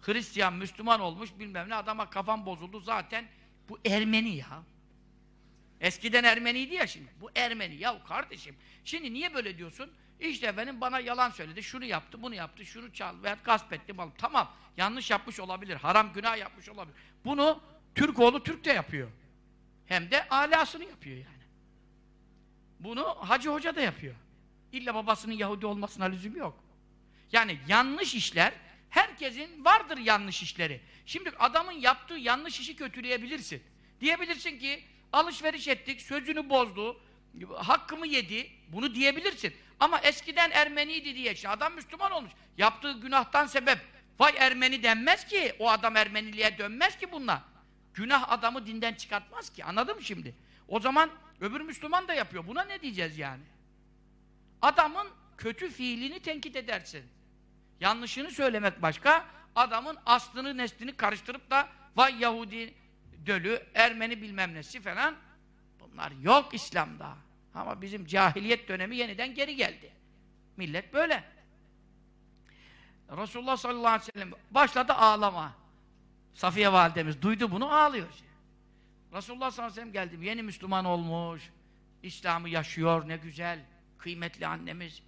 Hristiyan, Müslüman olmuş bilmem ne adama kafam bozuldu zaten bu Ermeni ya. Eskiden Ermeniydi ya şimdi. Bu Ermeni. Ya kardeşim şimdi niye böyle diyorsun? İşte benim bana yalan söyledi. Şunu yaptı, bunu yaptı, şunu çaldı veya gasp etti malım. Tamam. Yanlış yapmış olabilir. Haram günah yapmış olabilir. Bunu Türk oğlu Türk de yapıyor. Hem de alasını yapıyor yani. Bunu Hacı Hoca da yapıyor. İlla babasının Yahudi olmasına lüzum yok. Yani yanlış işler herkesin vardır yanlış işleri. Şimdi adamın yaptığı yanlış işi kötüleyebilirsin. Diyebilirsin ki alışveriş ettik, sözünü bozdu, hakkımı yedi. Bunu diyebilirsin. Ama eskiden Ermeniydi diye. Şimdi adam Müslüman olmuş. Yaptığı günahtan sebep vay Ermeni denmez ki. O adam Ermeniliğe dönmez ki bunlar. Günah adamı dinden çıkartmaz ki. Anladın mı şimdi? O zaman öbür Müslüman da yapıyor. Buna ne diyeceğiz yani? Adamın kötü fiilini tenkit edersin. Yanlışını söylemek başka, adamın aslını neslini karıştırıp da vay Yahudi dölü, Ermeni bilmem nesi falan bunlar yok İslam'da. Ama bizim cahiliyet dönemi yeniden geri geldi. Millet böyle. Resulullah sallallahu aleyhi ve sellem başladı ağlama. Safiye validemiz duydu bunu ağlıyor. Resulullah sallallahu aleyhi ve sellem geldi. Yeni Müslüman olmuş. İslam'ı yaşıyor ne güzel. Kıymetli annemiz.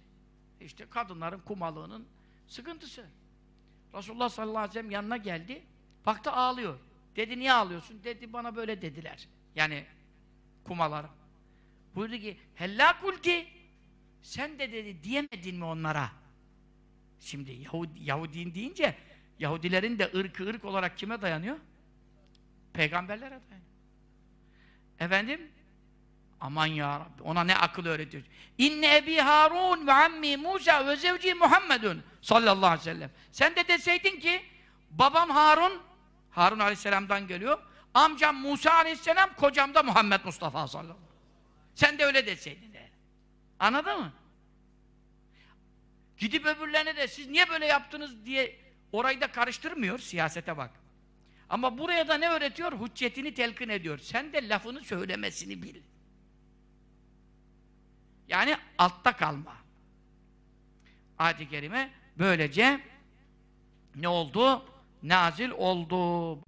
İşte kadınların kumalığının sıkıntısı. Resulullah sallallahu aleyhi ve sellem yanına geldi. Baktı ağlıyor. Dedi niye ağlıyorsun? Dedi bana böyle dediler. Yani kumalarım. Buyurdu ki hella kulti sen de dedi diyemedin mi onlara? Şimdi Yahudi, Yahudin deyince Yahudilerin de ırkı ırk olarak kime dayanıyor? Peygamberlere dayanıyor. Efendim? Aman ya Rabbi ona ne akıl öğretiyor. İnne ebi Harun ve ammi Musa ve zevci Muhammedun sallallahu aleyhi ve sellem. Sen de deseydin ki babam Harun Harun aleyhisselamdan geliyor. Amcam Musa aleyhisselam, kocam da Muhammed Mustafa sallallahu aleyhi ve sellem. Sen de öyle deseydin de. Anladın mı? Gidip öbürlerine de siz niye böyle yaptınız diye orayı da karıştırmıyor, siyasete bak. Ama buraya da ne öğretiyor? Hüccetini telkin ediyor. Sen de lafını söylemesini bil. Yani altta kalma. Ayet-i Kerime böylece ne oldu? Nazil oldu.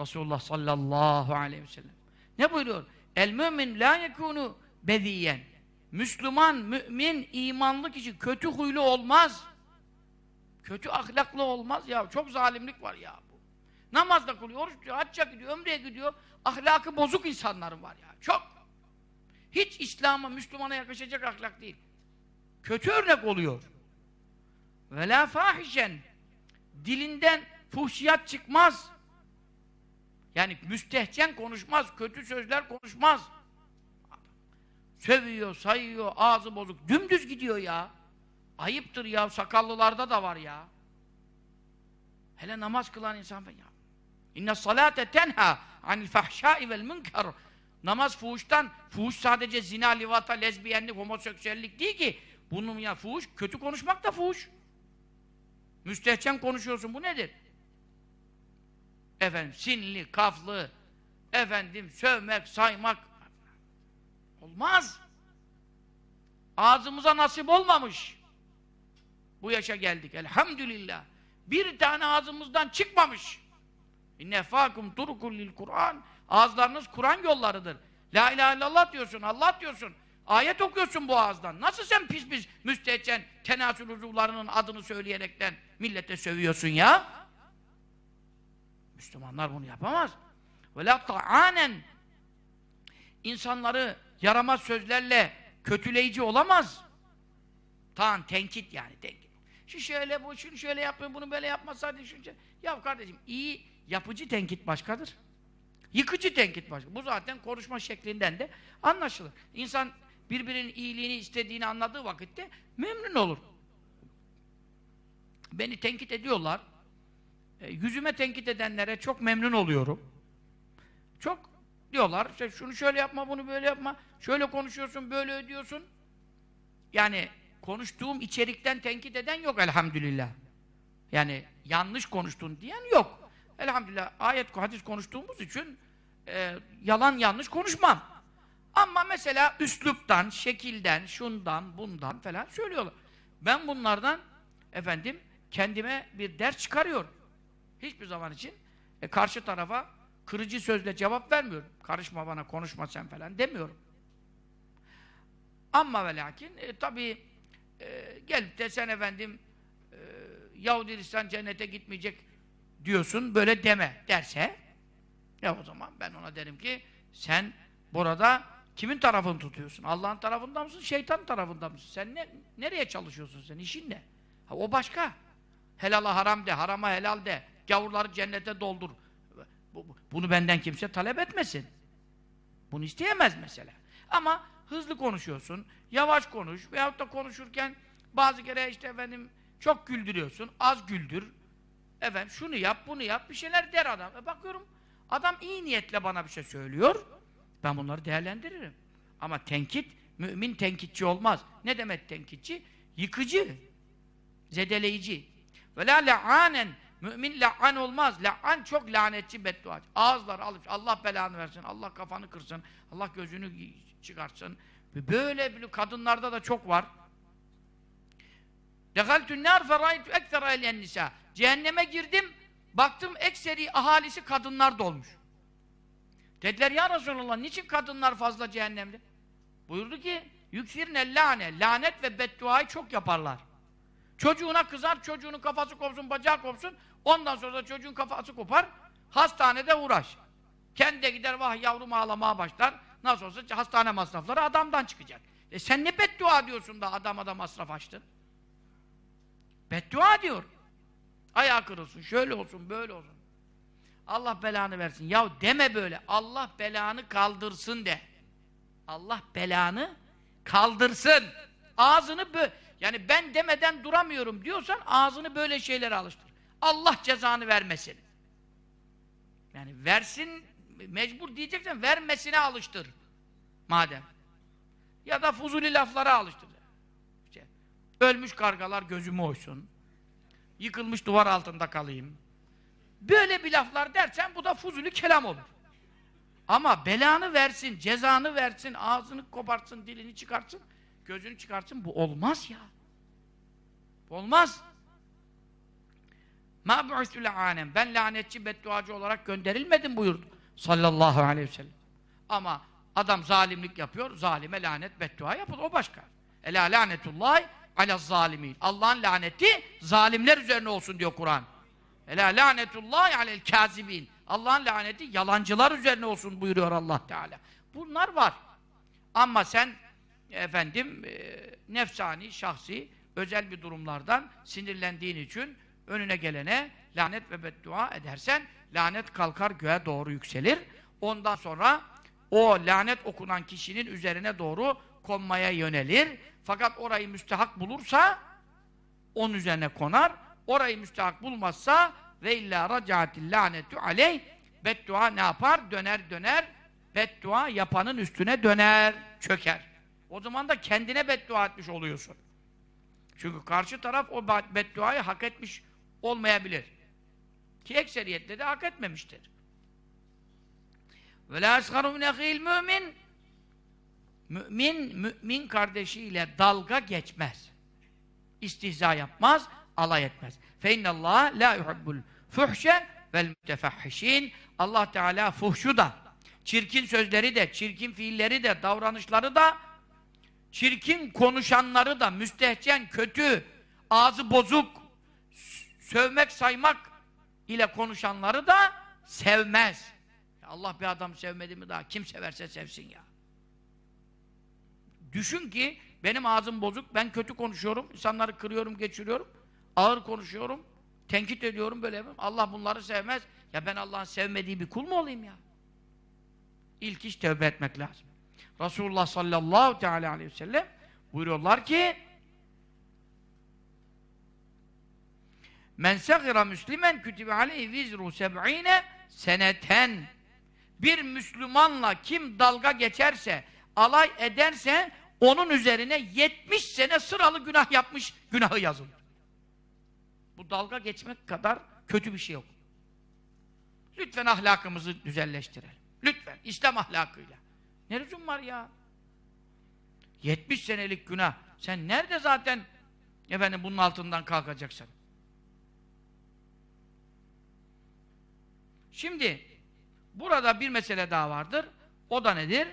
Resulullah sallallahu aleyhi ve sellem. Ne buyuruyor? El mümin la yekunu bediyen. Müslüman, mümin, imanlı kişi kötü huylu olmaz. Kötü ahlaklı olmaz ya. Çok zalimlik var ya bu. Namaz da kılıyor, oruç tutuyor, hacca gidiyor, ömreye gidiyor. Ahlakı bozuk insanların var ya. Çok. Hiç İslam'a, Müslümana yakışacak ahlak değil. Kötü örnek oluyor. Ve la fahişen. Dilinden fuhşiyat çıkmaz. Yani müstehcen konuşmaz, kötü sözler konuşmaz. Sövüyor, sayıyor, ağzı bozuk. Dümdüz gidiyor ya. Ayıptır ya, sakallılarda da var ya. Hele namaz kılan insan ya. İnne salate tenha anil fahşai vel münker. Namaz fuhuştan, fuhuş sadece zina, livata, lezbiyenlik, homoseksüellik değil ki. Bunun ya fuhuş, kötü konuşmak da fuhuş. Müstehcen konuşuyorsun, bu nedir? Efendim sinli, kaflı, efendim sövmek, saymak olmaz. Ağzımıza nasip olmamış. Bu yaşa geldik elhamdülillah. Bir tane ağzımızdan çıkmamış. İnnefâkum turukul lil Kur'an. Ağızlarınız Kur'an yollarıdır. La ilahe illallah diyorsun, Allah diyorsun. Ayet okuyorsun bu ağızdan. Nasıl sen pis pis müstehcen tenasül uzuvlarının adını söyleyerekten millete sövüyorsun ya? Müslümanlar bunu yapamaz. Ve la ta'anen insanları yaramaz sözlerle kötüleyici olamaz. Taan, tenkit yani tenkit. Şu şöyle bu, şunu şöyle yapıyor, bunu böyle yapmasaydı şey. Ya kardeşim iyi yapıcı tenkit başkadır. Yıkıcı tenkit başka. Bu zaten konuşma şeklinden de anlaşılır. İnsan birbirinin iyiliğini istediğini anladığı vakitte memnun olur. Beni tenkit ediyorlar. E, yüzüme tenkit edenlere çok memnun oluyorum. Çok diyorlar, işte şunu şöyle yapma, bunu böyle yapma, şöyle konuşuyorsun, böyle ödüyorsun. Yani konuştuğum içerikten tenkit eden yok elhamdülillah. Yani yanlış konuştun diyen yok. Elhamdülillah ayet, hadis konuştuğumuz için e, yalan yanlış konuşmam. Ama mesela üsluptan, şekilden, şundan, bundan falan söylüyorlar. Ben bunlardan efendim kendime bir ders çıkarıyorum. Hiçbir zaman için e, karşı tarafa kırıcı sözle cevap vermiyorum. Karışma bana, konuşma sen falan demiyorum. Ama ve lakin e, tabi e, gelip de sen efendim e, Yahudilistan cennete gitmeyecek diyorsun, böyle deme derse ya o zaman ben ona derim ki sen burada kimin tarafını tutuyorsun? Allah'ın tarafında mısın, şeytan tarafında mısın? Sen ne, nereye çalışıyorsun sen? İşin ne? Ha, o başka. Helala haram de, harama helal de. Gavurları cennete doldur. Bunu benden kimse talep etmesin. Bunu isteyemez mesela. Ama hızlı konuşuyorsun, yavaş konuş veyahut da konuşurken Bazı kere işte efendim çok güldürüyorsun, az güldür. Efendim şunu yap, bunu yap, bir şeyler der adam. E bakıyorum, adam iyi niyetle bana bir şey söylüyor. Ben bunları değerlendiririm. Ama tenkit, mümin tenkitçi olmaz. Ne demek tenkitçi? Yıkıcı, zedeleyici. Ve la mümin la'an olmaz. La'an çok lanetçi bedduacı. Ağızları alıp Allah belanı versin, Allah kafanı kırsın, Allah gözünü çıkartsın. Böyle bir kadınlarda da çok var. Dehaltün nar feraytu ekthera eliyen nisa. Cehenneme girdim, baktım ekseri ahalisi kadınlar dolmuş. Dediler ya Resulallah niçin kadınlar fazla cehennemde? Buyurdu ki yüksirne lane, lanet ve bedduayı çok yaparlar. Çocuğuna kızar, çocuğunun kafası kopsun, bacağı kopsun, ondan sonra da çocuğun kafası kopar, hastanede uğraş. Kendi de gider vah yavrum ağlamaya başlar, nasıl olsa hastane masrafları adamdan çıkacak. E sen ne beddua diyorsun da adam adam masraf açtın? Beddua diyor. Ayağı kırılsın, şöyle olsun, böyle olsun. Allah belanı versin. Ya deme böyle. Allah belanı kaldırsın de. Allah belanı kaldırsın. Ağzını böyle. Yani ben demeden duramıyorum diyorsan ağzını böyle şeylere alıştır. Allah cezanı vermesin. Yani versin, mecbur diyeceksen vermesine alıştır. Madem. Ya da fuzuli laflara alıştır. İşte, ölmüş kargalar gözümü oysun. Yıkılmış duvar altında kalayım. Böyle bir laflar dersen bu da fuzuli kelam olur. Ama belanı versin, cezanı versin, ağzını kopartsın, dilini çıkartsın, gözünü çıkartsın. Bu olmaz ya. Olmaz. Ma bu'istü le'anem. Ben lanetçi bedduacı olarak gönderilmedim buyurdu. Sallallahu aleyhi ve sellem. Ama adam zalimlik yapıyor, zalime lanet beddua yapıyor. O başka. Ela lanetullahi ala zalimin. Allah'ın laneti zalimler üzerine olsun diyor Kur'an. Ela lanetullahi alel kazibin. Allah'ın laneti yalancılar üzerine olsun buyuruyor Allah Teala. Bunlar var. Ama sen efendim e, nefsani, şahsi, özel bir durumlardan sinirlendiğin için önüne gelene lanet ve beddua edersen lanet kalkar göğe doğru yükselir. Ondan sonra o lanet okunan kişinin üzerine doğru konmaya yönelir. Fakat orayı müstehak bulursa onun üzerine konar. Orayı müstehak bulmazsa ve illa racaatil lanetu aleyh beddua ne yapar? Döner döner beddua yapanın üstüne döner, çöker. O zaman da kendine beddua etmiş oluyorsun. Çünkü karşı taraf o bedduayı hak etmiş olmayabilir. Ki ekseriyetle de hak etmemiştir. Ve la esgaru min mümin Mümin, mümin kardeşiyle dalga geçmez. İstihza yapmaz, alay etmez. Fe innallâhe la yuhibbul fuhşe vel mütefahhişin. Allah Teala fuhşu da, çirkin sözleri de, çirkin fiilleri de, davranışları da, çirkin konuşanları da, müstehcen, kötü, ağzı bozuk, sövmek, saymak ile konuşanları da sevmez. Allah bir adam sevmedi mi daha kim severse sevsin ya. Düşün ki benim ağzım bozuk, ben kötü konuşuyorum, insanları kırıyorum, geçiriyorum, ağır konuşuyorum, tenkit ediyorum böyle yapıyorum. Allah bunları sevmez. Ya ben Allah'ın sevmediği bir kul mu olayım ya? İlk iş tövbe etmek lazım. Resulullah sallallahu teala aleyhi ve sellem buyuruyorlar ki Men segira müslimen kütübe aleyhi vizru seb'ine seneten bir Müslümanla kim dalga geçerse, alay ederse onun üzerine 70 sene sıralı günah yapmış, günahı yazılır. Bu dalga geçmek kadar kötü bir şey yok. Lütfen ahlakımızı güzelleştirelim. Lütfen, İslam ahlakıyla. Ne lüzum var ya? 70 senelik günah. Sen nerede zaten efendim bunun altından kalkacaksın? Şimdi burada bir mesele daha vardır. O da nedir?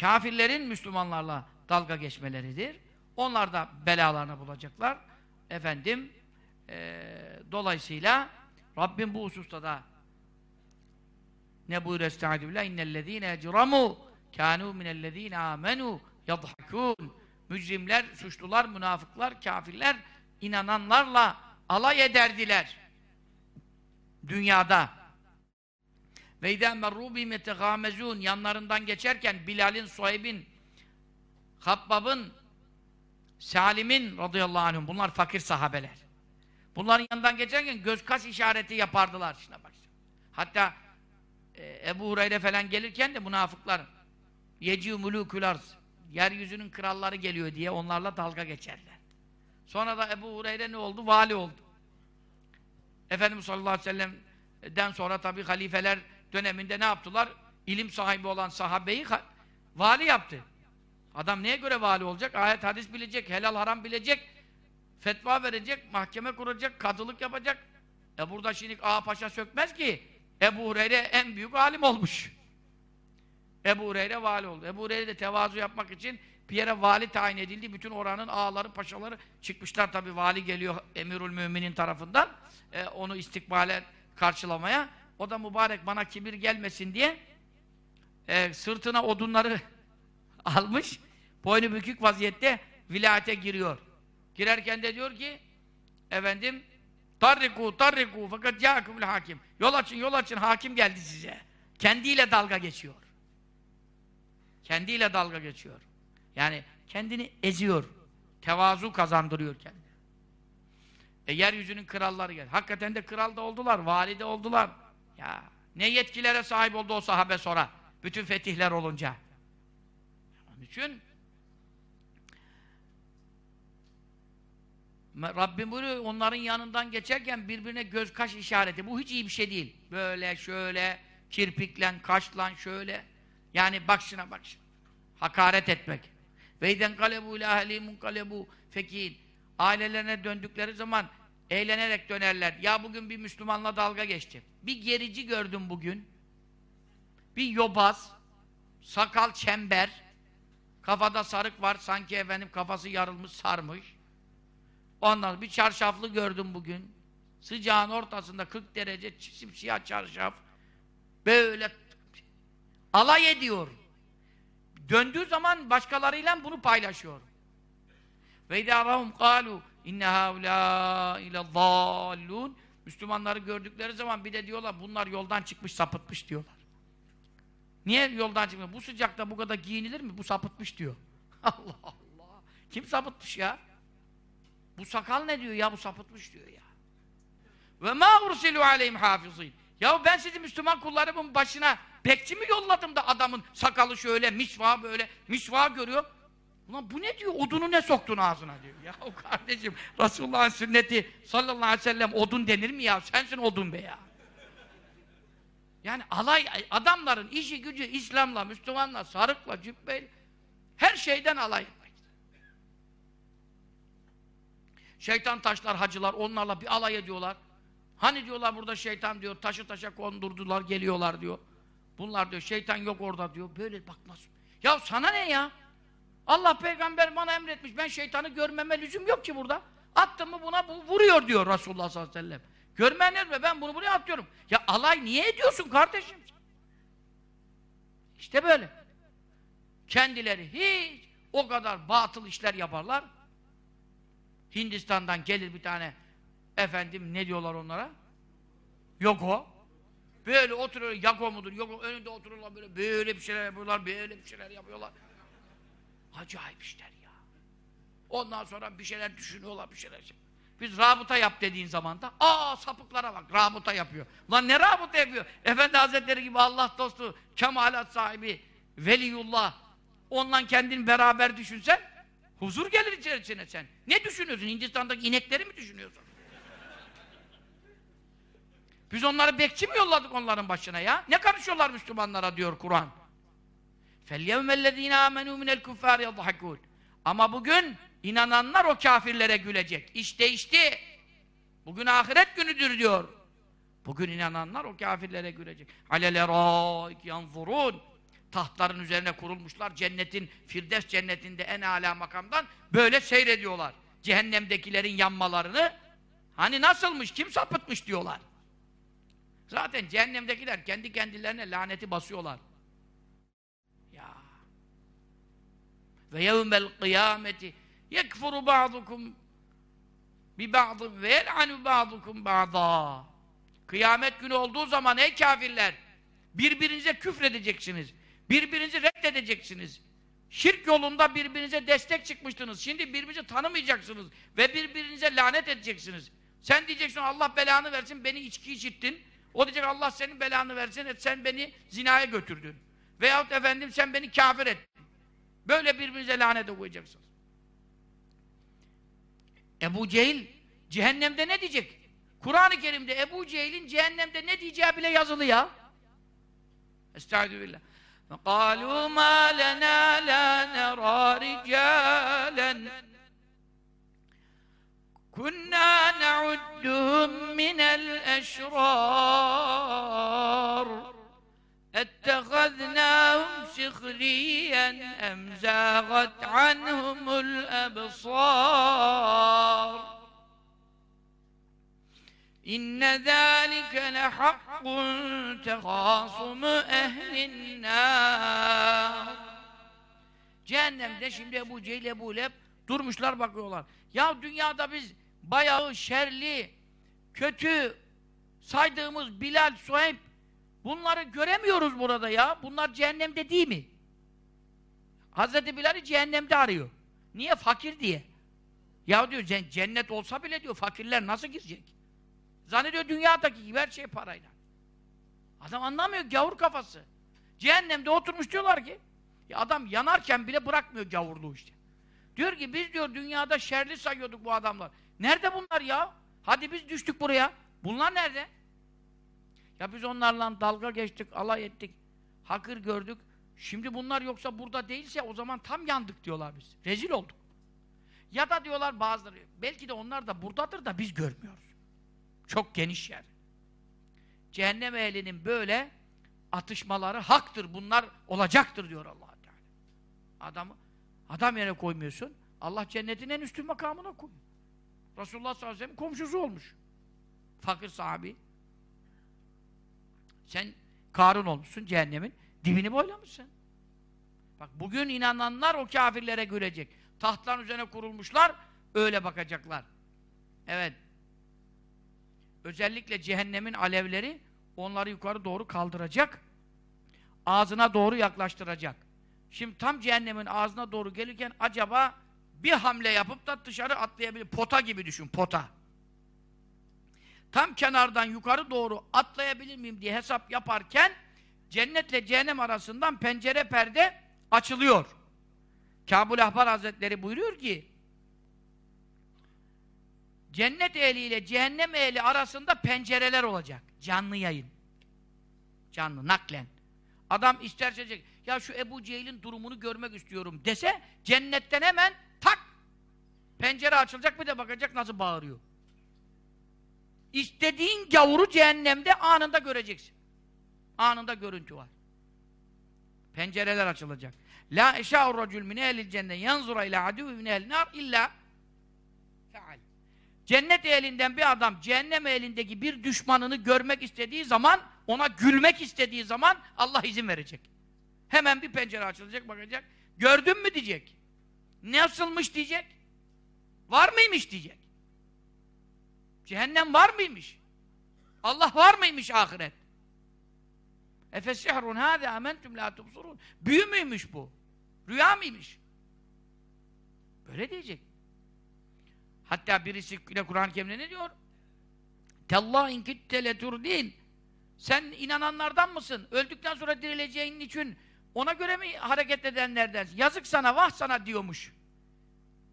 Kafirlerin Müslümanlarla dalga geçmeleridir. Onlar da belalarını bulacaklar. Efendim e, dolayısıyla Rabbim bu hususta da ne buyur estaizu billah innellezîne ecramû kânû minellezîne âmenû yadhakûn mücrimler, suçlular, münafıklar, kafirler inananlarla alay ederdiler dünyada ve idâ merrû bîm yanlarından geçerken Bilal'in, Suheyb'in, Habbab'ın Salim'in radıyallahu anhum bunlar fakir sahabeler. Bunların yanından geçerken göz kaş işareti yapardılar. Şuna bak. Hatta e, Ebu Hureyre falan gelirken de münafıklar yeci mulukul arz yeryüzünün kralları geliyor diye onlarla dalga geçerler. Sonra da Ebu Hureyre ne oldu? Vali oldu. Efendimiz sallallahu aleyhi ve sellem'den sonra tabi halifeler döneminde ne yaptılar? İlim sahibi olan sahabeyi vali yaptı. Adam neye göre vali olacak? Ayet hadis bilecek, helal haram bilecek, fetva verecek, mahkeme kuracak, kadılık yapacak. E burada şimdi ağa paşa sökmez ki. Ebu Hureyre en büyük alim olmuş. Ebu Hureyre vali oldu. Ebu Hureyre de tevazu yapmak için bir yere vali tayin edildi. Bütün oranın ağaları, paşaları çıkmışlar tabi vali geliyor Emirül Müminin tarafından. E, onu istikbale karşılamaya. O da mübarek bana kibir gelmesin diye e, sırtına odunları [LAUGHS] almış. Boynu bükük vaziyette vilayete giriyor. Girerken de diyor ki efendim tarriku tarriku fakat yâkumul hakim. Yol açın yol açın hakim geldi size. Kendiyle dalga geçiyor. Kendiyle dalga geçiyor. Yani kendini eziyor. Tevazu kazandırıyor kendine. E yeryüzünün kralları geldi. Hakikaten de kral da oldular, vali de oldular. Ya ne yetkilere sahip oldu o sahabe sonra. Bütün fetihler olunca. Onun için Rabbim buyuruyor onların yanından geçerken birbirine göz kaş işareti. Bu hiç iyi bir şey değil. Böyle şöyle kirpiklen, kaşlan şöyle. Yani bak şuna bak şuna. Hakaret etmek. Veyden kalebu ila ehlimun kalebu fekin. Ailelerine döndükleri zaman eğlenerek dönerler. Ya bugün bir Müslümanla dalga geçti. Bir gerici gördüm bugün. Bir yobaz, sakal çember, kafada sarık var, sanki efendim kafası yarılmış, sarmış. Ondan bir çarşaflı gördüm bugün. Sıcağın ortasında 40 derece simsiyah çarşaf. Böyle alay ediyor. Döndüğü zaman başkalarıyla bunu paylaşıyor. Ve idârahum kâlu inne hâulâ ile zâllûn Müslümanları gördükleri zaman bir de diyorlar bunlar yoldan çıkmış sapıtmış diyorlar. Niye yoldan çıkmış? Bu sıcakta bu kadar giyinilir mi? Bu sapıtmış diyor. [LAUGHS] Allah Allah. Kim sapıtmış ya? Bu sakal ne diyor ya? Bu sapıtmış diyor ya. Ve mâ ursilû aleyhim hafizîn. Ya ben sizi Müslüman kullarımın başına bekçi mi yolladım da adamın sakalı şöyle, misva böyle, misva görüyor. Ulan bu ne diyor? Odunu ne soktun ağzına diyor. Ya [LAUGHS] kardeşim Resulullah'ın sünneti sallallahu aleyhi ve sellem odun denir mi ya? Sensin odun be ya. Yani alay, adamların işi gücü İslam'la, Müslüman'la, sarıkla, cübbeyle her şeyden alay etmek. Şeytan taşlar, hacılar onlarla bir alay ediyorlar. Hani diyorlar burada şeytan diyor, taşı taşa kondurdular, geliyorlar diyor. Bunlar diyor, şeytan yok orada diyor. Böyle bakmaz. Ya sana ne ya? Allah peygamber bana emretmiş. Ben şeytanı görmeme lüzum yok ki burada. Attım mı buna bu vuruyor diyor Resulullah sallallahu aleyhi ve sellem. Görmen mi? Ben bunu buraya atıyorum. Ya alay niye ediyorsun kardeşim? İşte böyle. Kendileri hiç o kadar batıl işler yaparlar. Hindistan'dan gelir bir tane efendim ne diyorlar onlara? Yok o. Böyle oturuyor, Yako mudur? Yok önünde otururlar böyle, böyle bir şeyler yapıyorlar, böyle bir şeyler yapıyorlar. Acayip işler ya. Ondan sonra bir şeyler düşünüyorlar, bir şeyler Biz rabıta yap dediğin zaman da aa sapıklara bak rabıta yapıyor. Lan ne rabıta yapıyor? Efendi Hazretleri gibi Allah dostu, kemalat sahibi, veliyullah. Ondan kendin beraber düşünsen huzur gelir içerisine sen. Ne düşünüyorsun? Hindistan'daki inekleri mi düşünüyorsun? Biz onları bekçi mi yolladık onların başına ya? Ne karışıyorlar Müslümanlara diyor Kur'an. فَالْيَوْمَ الَّذ۪ينَ آمَنُوا مِنَ الْكُفَّارِ يَضْحَكُونَ Ama bugün inananlar o kafirlere gülecek. İş değişti. Bugün ahiret günüdür diyor. Bugün inananlar o kafirlere gülecek. عَلَلَرَائِكْ يَنْظُرُونَ Tahtların üzerine kurulmuşlar. Cennetin, Firdevs cennetinde en âlâ makamdan böyle seyrediyorlar. Cehennemdekilerin yanmalarını hani nasılmış, kim sapıtmış diyorlar. Zaten cehennemdekiler kendi kendilerine laneti basıyorlar. Ya. Ve yevmel kıyameti yekfuru ba'dukum bi ba'dın ve yel'anu ba'dukum ba'da. Kıyamet günü olduğu zaman ey kafirler birbirinize küfredeceksiniz. Birbirinizi reddedeceksiniz. Şirk yolunda birbirinize destek çıkmıştınız. Şimdi birbirinizi tanımayacaksınız ve birbirinize lanet edeceksiniz. Sen diyeceksin Allah belanı versin beni içki içittin. O diyecek Allah senin belanı versin et sen beni zinaya götürdün. Veyahut efendim sen beni kafir ettin. Böyle birbirinize lanet okuyacaksınız. Ebu Cehil cehennemde ne diyecek? Kur'an-ı Kerim'de Ebu Cehil'in cehennemde ne diyeceği bile yazılı ya. Estağfirullah. قالوا ما لنا لا نرى رجالا كنا نعدهم من الأشرار اتخذناهم سخريا أم زاغت عنهم الأبصار إن ذلك لحق تخاصم أهل النار Cehennemde şimdi Ebu Cehil, Ebu Leheb durmuşlar bakıyorlar. Ya dünyada biz bayağı şerli, kötü saydığımız Bilal, Suheyb bunları göremiyoruz burada ya. Bunlar cehennemde değil mi? Hazreti Bilal'i cehennemde arıyor. Niye? Fakir diye. Ya diyor cennet olsa bile diyor fakirler nasıl girecek? Zannediyor dünyadaki gibi her şey parayla. Adam anlamıyor gavur kafası. Cehennemde oturmuş diyorlar ki ya adam yanarken bile bırakmıyor gavurluğu işte. Diyor ki biz diyor dünyada şerli sayıyorduk bu adamlar. Nerede bunlar ya? Hadi biz düştük buraya. Bunlar nerede? Ya biz onlarla dalga geçtik, alay ettik, hakır gördük. Şimdi bunlar yoksa burada değilse o zaman tam yandık diyorlar biz. Rezil olduk. Ya da diyorlar bazıları, belki de onlar da buradadır da biz görmüyoruz. Çok geniş yer. Cehennem ehlinin böyle atışmaları haktır. Bunlar olacaktır diyor allah Teala. Adamı adam yere koymuyorsun. Allah cennetin en üstün makamına koyuyor. Resulullah sallallahu aleyhi ve sellem komşusu olmuş. Fakir sahabi. Sen Karun olmuşsun cehennemin. Dibini boylamışsın. Bak bugün inananlar o kafirlere görecek. Tahtların üzerine kurulmuşlar. Öyle bakacaklar. Evet. Özellikle cehennemin alevleri onları yukarı doğru kaldıracak. Ağzına doğru yaklaştıracak. Şimdi tam cehennemin ağzına doğru gelirken acaba bir hamle yapıp da dışarı atlayabilir. Pota gibi düşün, pota. Tam kenardan yukarı doğru atlayabilir miyim diye hesap yaparken cennetle cehennem arasından pencere perde açılıyor. Kabul Ahbar Hazretleri buyuruyor ki cennet ehliyle cehennem ehli arasında pencereler olacak. Canlı yayın. Canlı, naklen. Adam isterse ya şu Ebu Cehil'in durumunu görmek istiyorum dese, cennetten hemen pencere açılacak bir de bakacak nasıl bağırıyor. İstediğin gavuru cehennemde anında göreceksin. Anında görüntü var. Pencereler açılacak. La eşâ'ur racül min ehlil cennet yanzura ila aduvvi min ehlin nar illa feal. Cennet elinden bir adam cehennem elindeki bir düşmanını görmek istediği zaman, ona gülmek istediği zaman Allah izin verecek. Hemen bir pencere açılacak, bakacak. Gördün mü diyecek. Nasılmış diyecek. Var mıymış diyecek. Cehennem var mıymış? Allah var mıymış ahiret? Efesihrun hâze amentum la tubsurun. Büyü müymüş bu? Rüya mıymış? Böyle diyecek. Hatta birisi yine Kur'an-ı Kerim'de ne diyor? Tellah in kitte leturdin. Sen inananlardan mısın? Öldükten sonra dirileceğin için ona göre mi hareket edenlerden? Yazık sana, vah sana diyormuş.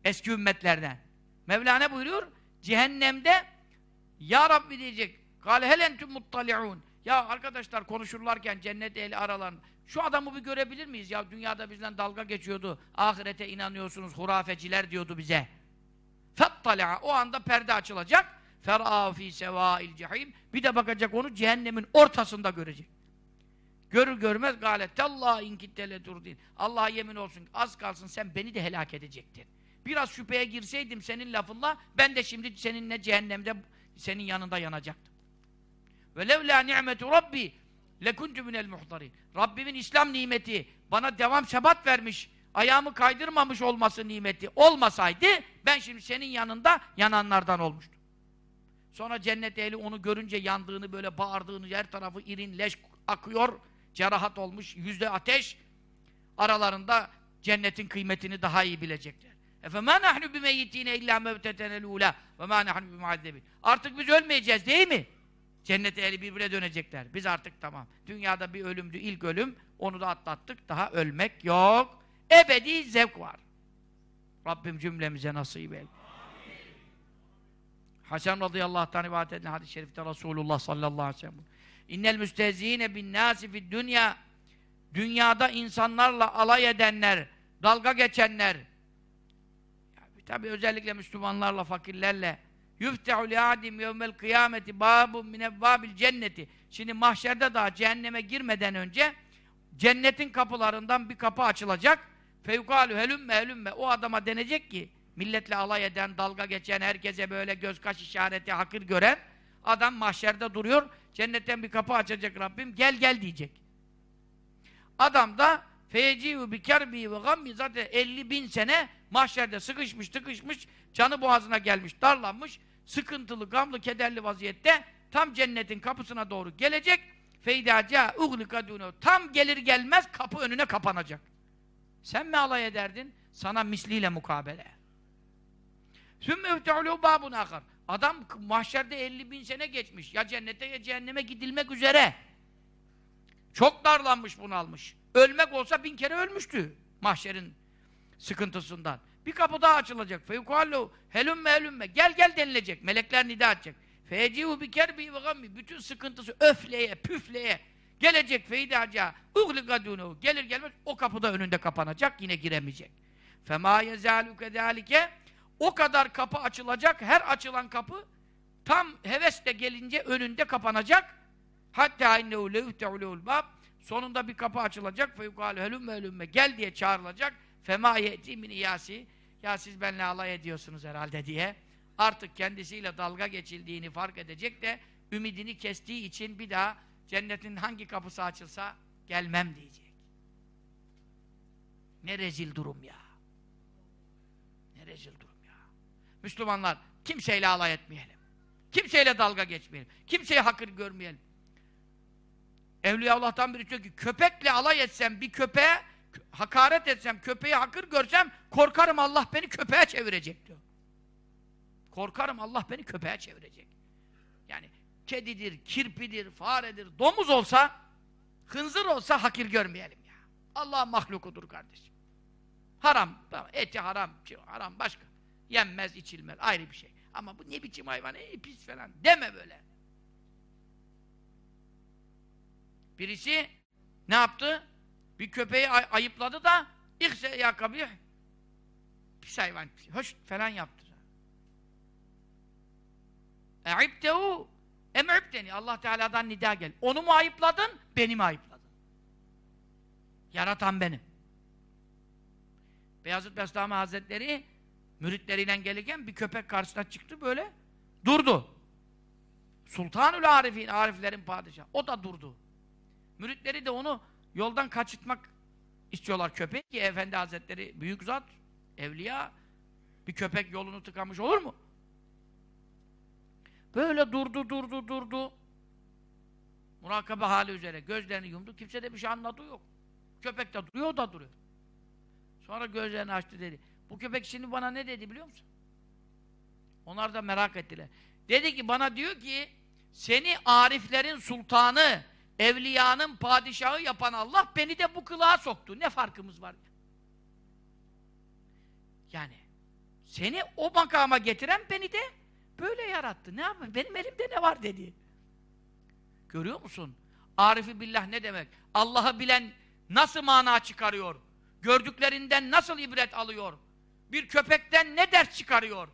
Eski ümmetlerden. Mevlana buyuruyor, cehennemde Ya Rabbi diyecek, Kale hel entüm muttali'un. Ya arkadaşlar konuşurlarken cennet ehli aralan şu adamı bir görebilir miyiz? Ya dünyada bizden dalga geçiyordu. Ahirete inanıyorsunuz, hurafeciler diyordu bize. Fettala'a. O anda perde açılacak. Fer'a fi sevâil cehîm. Bir de bakacak onu cehennemin ortasında görecek. Görür görmez galet. Allah inkittele turdin. Allah'a yemin olsun az kalsın sen beni de helak edecektin. Biraz şüpheye girseydim senin lafınla ben de şimdi seninle cehennemde senin yanında yanacaktım. Ve levlâ ni'metu rabbi lekuntu minel muhtarin. Rabbimin İslam nimeti bana devam sebat vermiş, ayağımı kaydırmamış olması nimeti olmasaydı ben şimdi senin yanında yananlardan olmuştum. Sonra cennet ehli onu görünce yandığını böyle bağırdığını her tarafı irin leş akıyor, cerahat olmuş, yüzde ateş aralarında cennetin kıymetini daha iyi bilecekler. Nahnu bimeyyitîne illâ mevtetenel ûlâ ve mâ nahnu bimuazzebîn. Artık biz ölmeyeceğiz değil mi? Cennete eli birbirine dönecekler. Biz artık tamam. Dünyada bir ölümdü, ilk ölüm. Onu da atlattık. Daha ölmek yok. Ebedi zevk var. Rabbim cümlemize nasip eyle. Hasan radıyallahu anh rivayet edilen hadis-i şerifte Resulullah sallallahu aleyhi ve sellem İnnel müstehzîne bin nâsi fid dünya Dünyada insanlarla alay edenler, dalga geçenler tabi özellikle Müslümanlarla, fakirlerle. Yuftehu li adim yevmel kıyameti babun min evvabil cenneti. Şimdi mahşerde daha cehenneme girmeden önce cennetin kapılarından bir kapı açılacak. Feyukalu helümme helümme. O adama denecek ki milletle alay eden, dalga geçen, herkese böyle göz kaş işareti, hakir gören adam mahşerde duruyor, cennetten bir kapı açacak Rabbim, gel gel diyecek. Adam da fecihu bi kerbi ve gammi zaten 50 bin sene mahşerde sıkışmış tıkışmış, canı boğazına gelmiş, darlanmış, sıkıntılı, gamlı, kederli vaziyette tam cennetin kapısına doğru gelecek. Feydaca uhlika tam gelir gelmez kapı önüne kapanacak. Sen mi alay ederdin? Sana misliyle mukabele. Sümme üfte'ulû bâbun akar. Adam mahşerde 50 bin sene geçmiş. Ya cennete ya cehenneme gidilmek üzere. Çok darlanmış bunalmış. Ölmek olsa bin kere ölmüştü mahşerin sıkıntısından. Bir kapı daha açılacak. Feyukallu helümme helümme. Gel gel denilecek. Melekler nida edecek. Fecihu bi kerbi ve gammi. Bütün sıkıntısı öfleye, püfleye gelecek feydaca. Ugligadunu. Gelir gelmez o kapıda önünde kapanacak. Yine giremeyecek. Fema yezalu kedalike. O kadar kapı açılacak. Her açılan kapı tam hevesle gelince önünde kapanacak. Hatta innehu leuhte'ulul bab. Sonunda bir kapı açılacak. Feyukalü helümme helümme. Gel diye çağrılacak. Fema ye'ti min iyasi. Ya siz benimle alay ediyorsunuz herhalde diye. Artık kendisiyle dalga geçildiğini fark edecek de ümidini kestiği için bir daha cennetin hangi kapısı açılsa gelmem diyecek. Ne rezil durum ya. Ne rezil durum ya. Müslümanlar kimseyle alay etmeyelim. Kimseyle dalga geçmeyelim. Kimseyi hakır görmeyelim. Evliya Allah'tan biri diyor ki köpekle alay etsem bir köpeğe hakaret etsem, köpeği hakır görsem korkarım Allah beni köpeğe çevirecek diyor. Korkarım Allah beni köpeğe çevirecek. Yani kedidir, kirpidir, faredir, domuz olsa, hınzır olsa hakir görmeyelim ya. Allah mahlukudur kardeşim. Haram, eti haram, haram başka. Yenmez, içilmez, ayrı bir şey. Ama bu ne biçim hayvan, ey pis falan deme böyle. Birisi ne yaptı? Bir köpeği ay ayıpladı da ihse ya kabih pis hayvan, hoş falan yaptı. E'ibtehu em'ibteni Allah Teala'dan nida gel. Onu mu ayıpladın, beni mi ayıpladın? Yaratan benim. Beyazıt Bestami Hazretleri müritleriyle gelirken bir köpek karşısına çıktı böyle durdu. Sultanül Arifin, Ariflerin padişahı. O da durdu. Müritleri de onu yoldan kaçırtmak istiyorlar köpek ki Efendi Hazretleri büyük zat, evliya bir köpek yolunu tıkamış olur mu? Böyle durdu, durdu, durdu. Murakabe hali üzere gözlerini yumdu. Kimse de bir şey anladığı yok. Köpek de duruyor, da duruyor. Sonra gözlerini açtı dedi. Bu köpek şimdi bana ne dedi biliyor musun? Onlar da merak ettiler. Dedi ki bana diyor ki seni ariflerin sultanı, evliyanın padişahı yapan Allah beni de bu kılığa soktu. Ne farkımız var? Yani seni o makama getiren beni de böyle yarattı. Ne yapayım? Benim elimde ne var dedi. Görüyor musun? Arifi billah ne demek? Allah'ı bilen nasıl mana çıkarıyor? Gördüklerinden nasıl ibret alıyor? Bir köpekten ne ders çıkarıyor?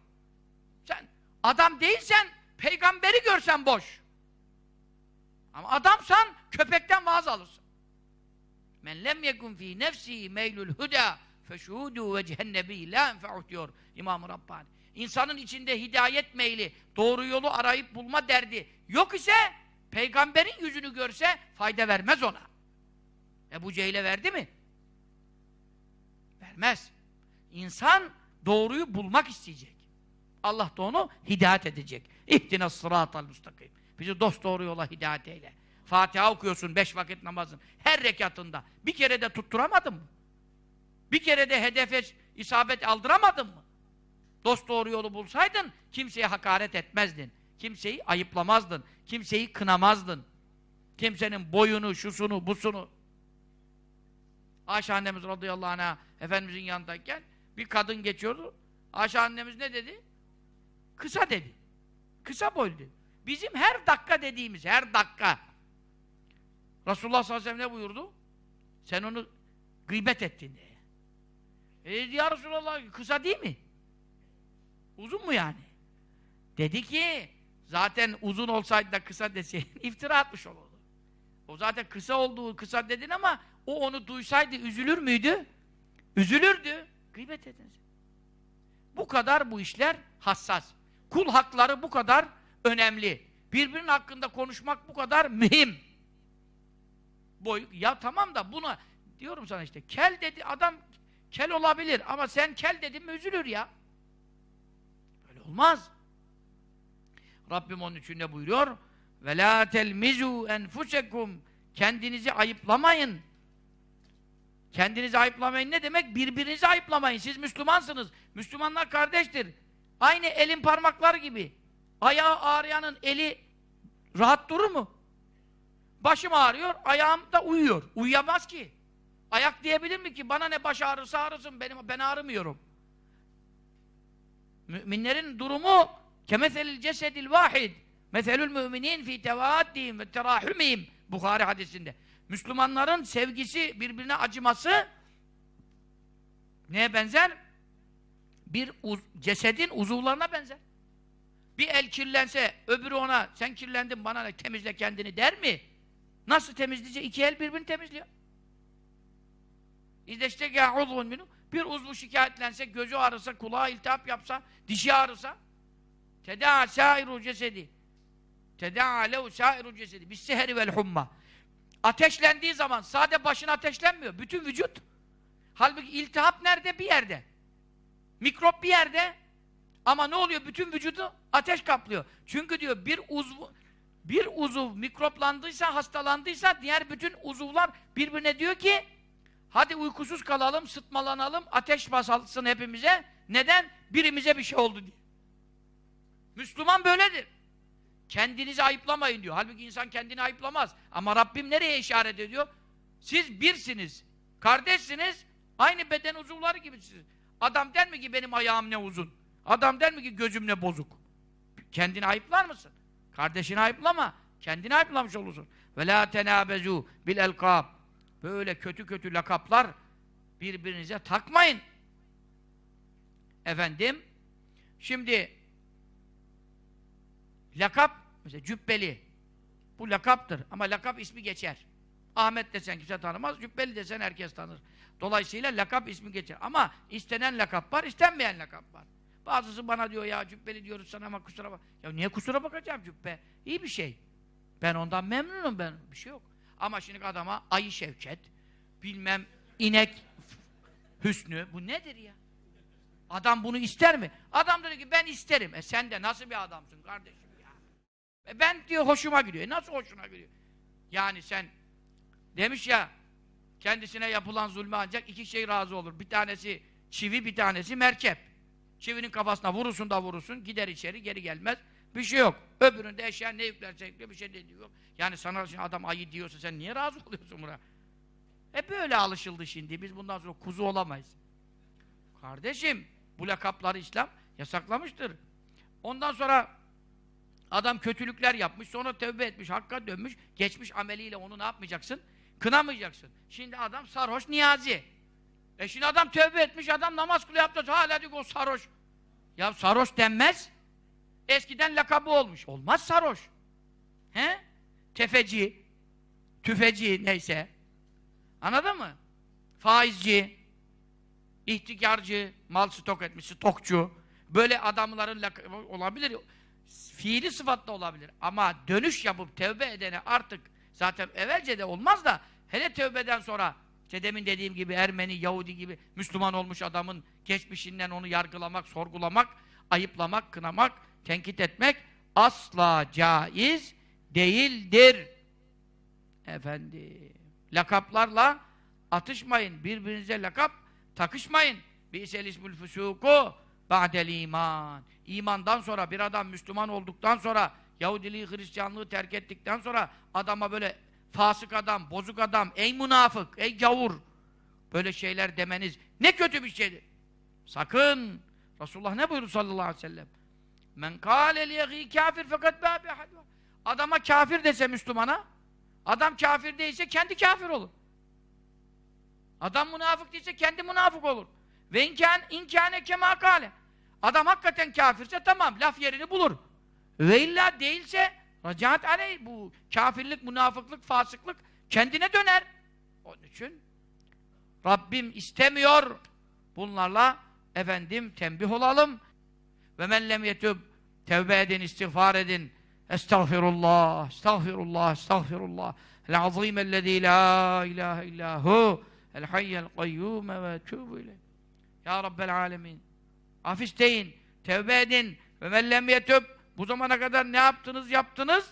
Sen adam değilsen peygamberi görsen boş. Ama adamsan köpekten vaaz alırsın. Men lem yekun fi nefsi meylul huda feşhudu ve cehennebi la enfe'uh diyor İmam-ı Rabbani. İnsanın içinde hidayet meyli, doğru yolu arayıp bulma derdi yok ise peygamberin yüzünü görse fayda vermez ona. Ebu Cehil'e verdi mi? Vermez. İnsan doğruyu bulmak isteyecek. Allah da onu hidayet edecek. İhtina sıratal müstakim. Bizi dost doğru yola hidayet eyle. Fatiha okuyorsun beş vakit namazın. Her rekatında. Bir kere de tutturamadın mı? Bir kere de hedefe isabet aldıramadın mı? Dost doğru yolu bulsaydın kimseye hakaret etmezdin. Kimseyi ayıplamazdın. Kimseyi kınamazdın. Kimsenin boyunu, şusunu, busunu. Ayşe annemiz radıyallahu anh'a Efendimizin yanındayken bir kadın geçiyordu. Ayşe annemiz ne dedi? Kısa dedi. Kısa boylu dedi. Bizim her dakika dediğimiz, her dakika. Resulullah sallallahu aleyhi ve sellem ne buyurdu? Sen onu gıybet ettin diye. E ya Resulallah kısa değil mi? Uzun mu yani? Dedi ki zaten uzun olsaydı da kısa deseydin [LAUGHS] iftira atmış olurdu. O zaten kısa olduğu kısa dedin ama o onu duysaydı üzülür müydü? Üzülürdü. Gıybet ediniz. Bu kadar bu işler hassas. Kul hakları bu kadar önemli. Birbirinin hakkında konuşmak bu kadar mühim. Boy, ya tamam da buna diyorum sana işte kel dedi adam kel olabilir ama sen kel dedin mi üzülür ya. Böyle olmaz. Rabbim onun için ne buyuruyor? Ve la telmizu enfusekum kendinizi ayıplamayın. Kendinizi ayıplamayın ne demek? Birbirinizi ayıplamayın. Siz Müslümansınız. Müslümanlar kardeştir. Aynı elin parmakları gibi. Ayağı ağrıyanın eli rahat durur mu? Başım ağrıyor, ayağım da uyuyor. Uyuyamaz ki. Ayak diyebilir mi ki? Bana ne baş ağrısı ağrısın, benim, ben ağrımıyorum. Müminlerin durumu kemeselil cesedil vahid. Meselül müminin fi tevaddihim ve terahümihim. Bukhari hadisinde. Müslümanların sevgisi, birbirine acıması neye benzer? Bir uz cesedin uzuvlarına benzer. Bir el kirlense, öbürü ona sen kirlendin bana temizle kendini der mi? Nasıl temizleyecek? İki el birbirini temizliyor. İzleşte uzvun minu. Bir uzvu şikayetlense, gözü ağrısa, kulağı iltihap yapsa, dişi ağrısa tedaa sairu cesedi tedaa lehu sairu cesedi bis seheri vel humma ateşlendiği zaman sade başına ateşlenmiyor. Bütün vücut. Halbuki iltihap nerede? Bir yerde. Mikrop bir yerde. Ama ne oluyor? Bütün vücudu ateş kaplıyor. Çünkü diyor bir uzvu bir uzuv mikroplandıysa, hastalandıysa diğer bütün uzuvlar birbirine diyor ki hadi uykusuz kalalım, sıtmalanalım, ateş basalsın hepimize. Neden? Birimize bir şey oldu diye. Müslüman böyledir. Kendinizi ayıplamayın diyor. Halbuki insan kendini ayıplamaz. Ama Rabbim nereye işaret ediyor? Siz birsiniz. Kardeşsiniz. Aynı beden uzuvları gibisiniz. Adam der mi ki benim ayağım ne uzun? Adam der mi ki gözüm ne bozuk? Kendini ayıplar mısın? Kardeşini ayıplama. Kendini ayıplamış olursun. Ve la tenabezu bil elkab. Böyle kötü kötü lakaplar birbirinize takmayın. Efendim şimdi lakap mesela cübbeli bu lakaptır ama lakap ismi geçer. Ahmet desen kimse tanımaz, cübbeli desen herkes tanır. Dolayısıyla lakap ismi geçer. Ama istenen lakap var, istenmeyen lakap var. Bazısı bana diyor ya cübbeli diyoruz sana ama kusura bak. Ya niye kusura bakacağım cübbe? İyi bir şey. Ben ondan memnunum ben. Bir şey yok. Ama şimdi adama ayı şevket, bilmem inek hüsnü. Bu nedir ya? Adam bunu ister mi? Adam dedi ki ben isterim. E sen de nasıl bir adamsın kardeşim ya? E ben diyor hoşuma gidiyor. E nasıl hoşuna gidiyor? Yani sen demiş ya kendisine yapılan zulme ancak iki şey razı olur. Bir tanesi çivi, bir tanesi merkep. Çivinin kafasına vurursun da vurursun, gider içeri, geri gelmez. Bir şey yok. Öbüründe eşya ne yüklerse yükle, bir şey de diyor. Yani sana şimdi adam ayı diyorsa sen niye razı oluyorsun buna? Hep böyle alışıldı şimdi. Biz bundan sonra kuzu olamayız. Kardeşim, bu lakapları İslam yasaklamıştır. Ondan sonra adam kötülükler yapmış, sonra tövbe etmiş, hakka dönmüş, geçmiş ameliyle onu ne yapmayacaksın? Kınamayacaksın. Şimdi adam sarhoş niyazi. E şimdi adam tövbe etmiş, adam namaz kılıyor yaptı, hala diyor o sarhoş. Ya sarhoş denmez. Eskiden lakabı olmuş. Olmaz sarhoş. He? Tefeci, tüfeci neyse. Anladın mı? Faizci, ihtikarcı, mal stok etmiş, stokçu. Böyle adamların lakabı olabilir. Fiili sıfatla olabilir. Ama dönüş yapıp tevbe edene artık zaten evvelce de olmaz da hele tevbeden sonra işte demin dediğim gibi Ermeni, Yahudi gibi Müslüman olmuş adamın geçmişinden onu yargılamak, sorgulamak, ayıplamak, kınamak, tenkit etmek asla caiz değildir. Efendim, lakaplarla atışmayın. Birbirinize lakap takışmayın. Bi'sel ismul fusuku ba'del iman. İmandan sonra bir adam Müslüman olduktan sonra Yahudiliği, Hristiyanlığı terk ettikten sonra adama böyle fasık adam, bozuk adam, ey münafık, ey gavur böyle şeyler demeniz ne kötü bir şeydir. Sakın! Resulullah ne buyurdu sallallahu aleyhi ve sellem? Men kâle liyegî kâfir fakat bâbi Adama kafir dese Müslümana, adam kafir değilse kendi kafir olur. Adam münafık değilse kendi münafık olur. Ve inkân, inkâne kemâ kâle. Adam hakikaten kafirse tamam, laf yerini bulur. Ve illa değilse racaat aleyh bu kafirlik, münafıklık, fasıklık kendine döner. Onun için Rabbim istemiyor. Bunlarla efendim tembih olalım. Ve men lem yetub tevbe edin, istiğfar edin. Estağfirullah, estağfirullah, estağfirullah. El azim ellezî la ilahe illahu el hayyel kayyume ve tûbü ileyh. Ya Rabbel alemin. Af isteyin, tevbe edin. Ve men lem yetub bu zamana kadar ne yaptınız yaptınız.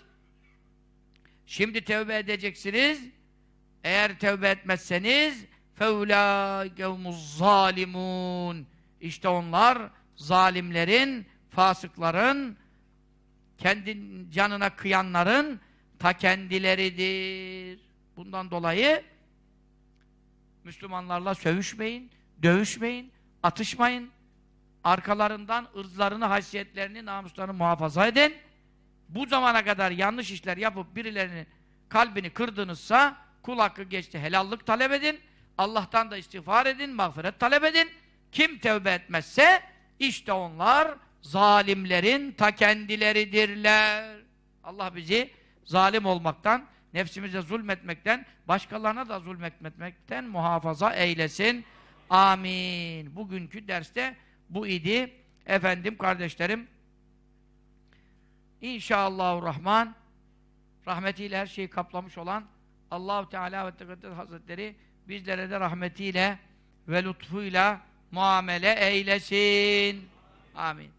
Şimdi tevbe edeceksiniz. Eğer tevbe etmezseniz feulâkehumuz zalimun. İşte onlar zalimlerin, fasıkların, kendi canına kıyanların ta kendileridir. Bundan dolayı Müslümanlarla sövüşmeyin, dövüşmeyin, atışmayın. Arkalarından ırzlarını, haysiyetlerini, namuslarını muhafaza edin. Bu zamana kadar yanlış işler yapıp birilerinin kalbini kırdınızsa kul hakkı geçti, helallık talep edin. Allah'tan da istiğfar edin, mağfiret talep edin. Kim tevbe etmezse işte onlar zalimlerin ta kendileridirler. Allah bizi zalim olmaktan, nefsimize zulmetmekten, başkalarına da zulmetmekten muhafaza eylesin. Amin. Bugünkü derste bu idi. Efendim kardeşlerim, İnşallahurrahman rahmetiyle her şeyi kaplamış olan Allahu Teala ve Tekaddes Hazretleri bizlere de rahmetiyle ve lütfuyla muamele eylesin. Amin.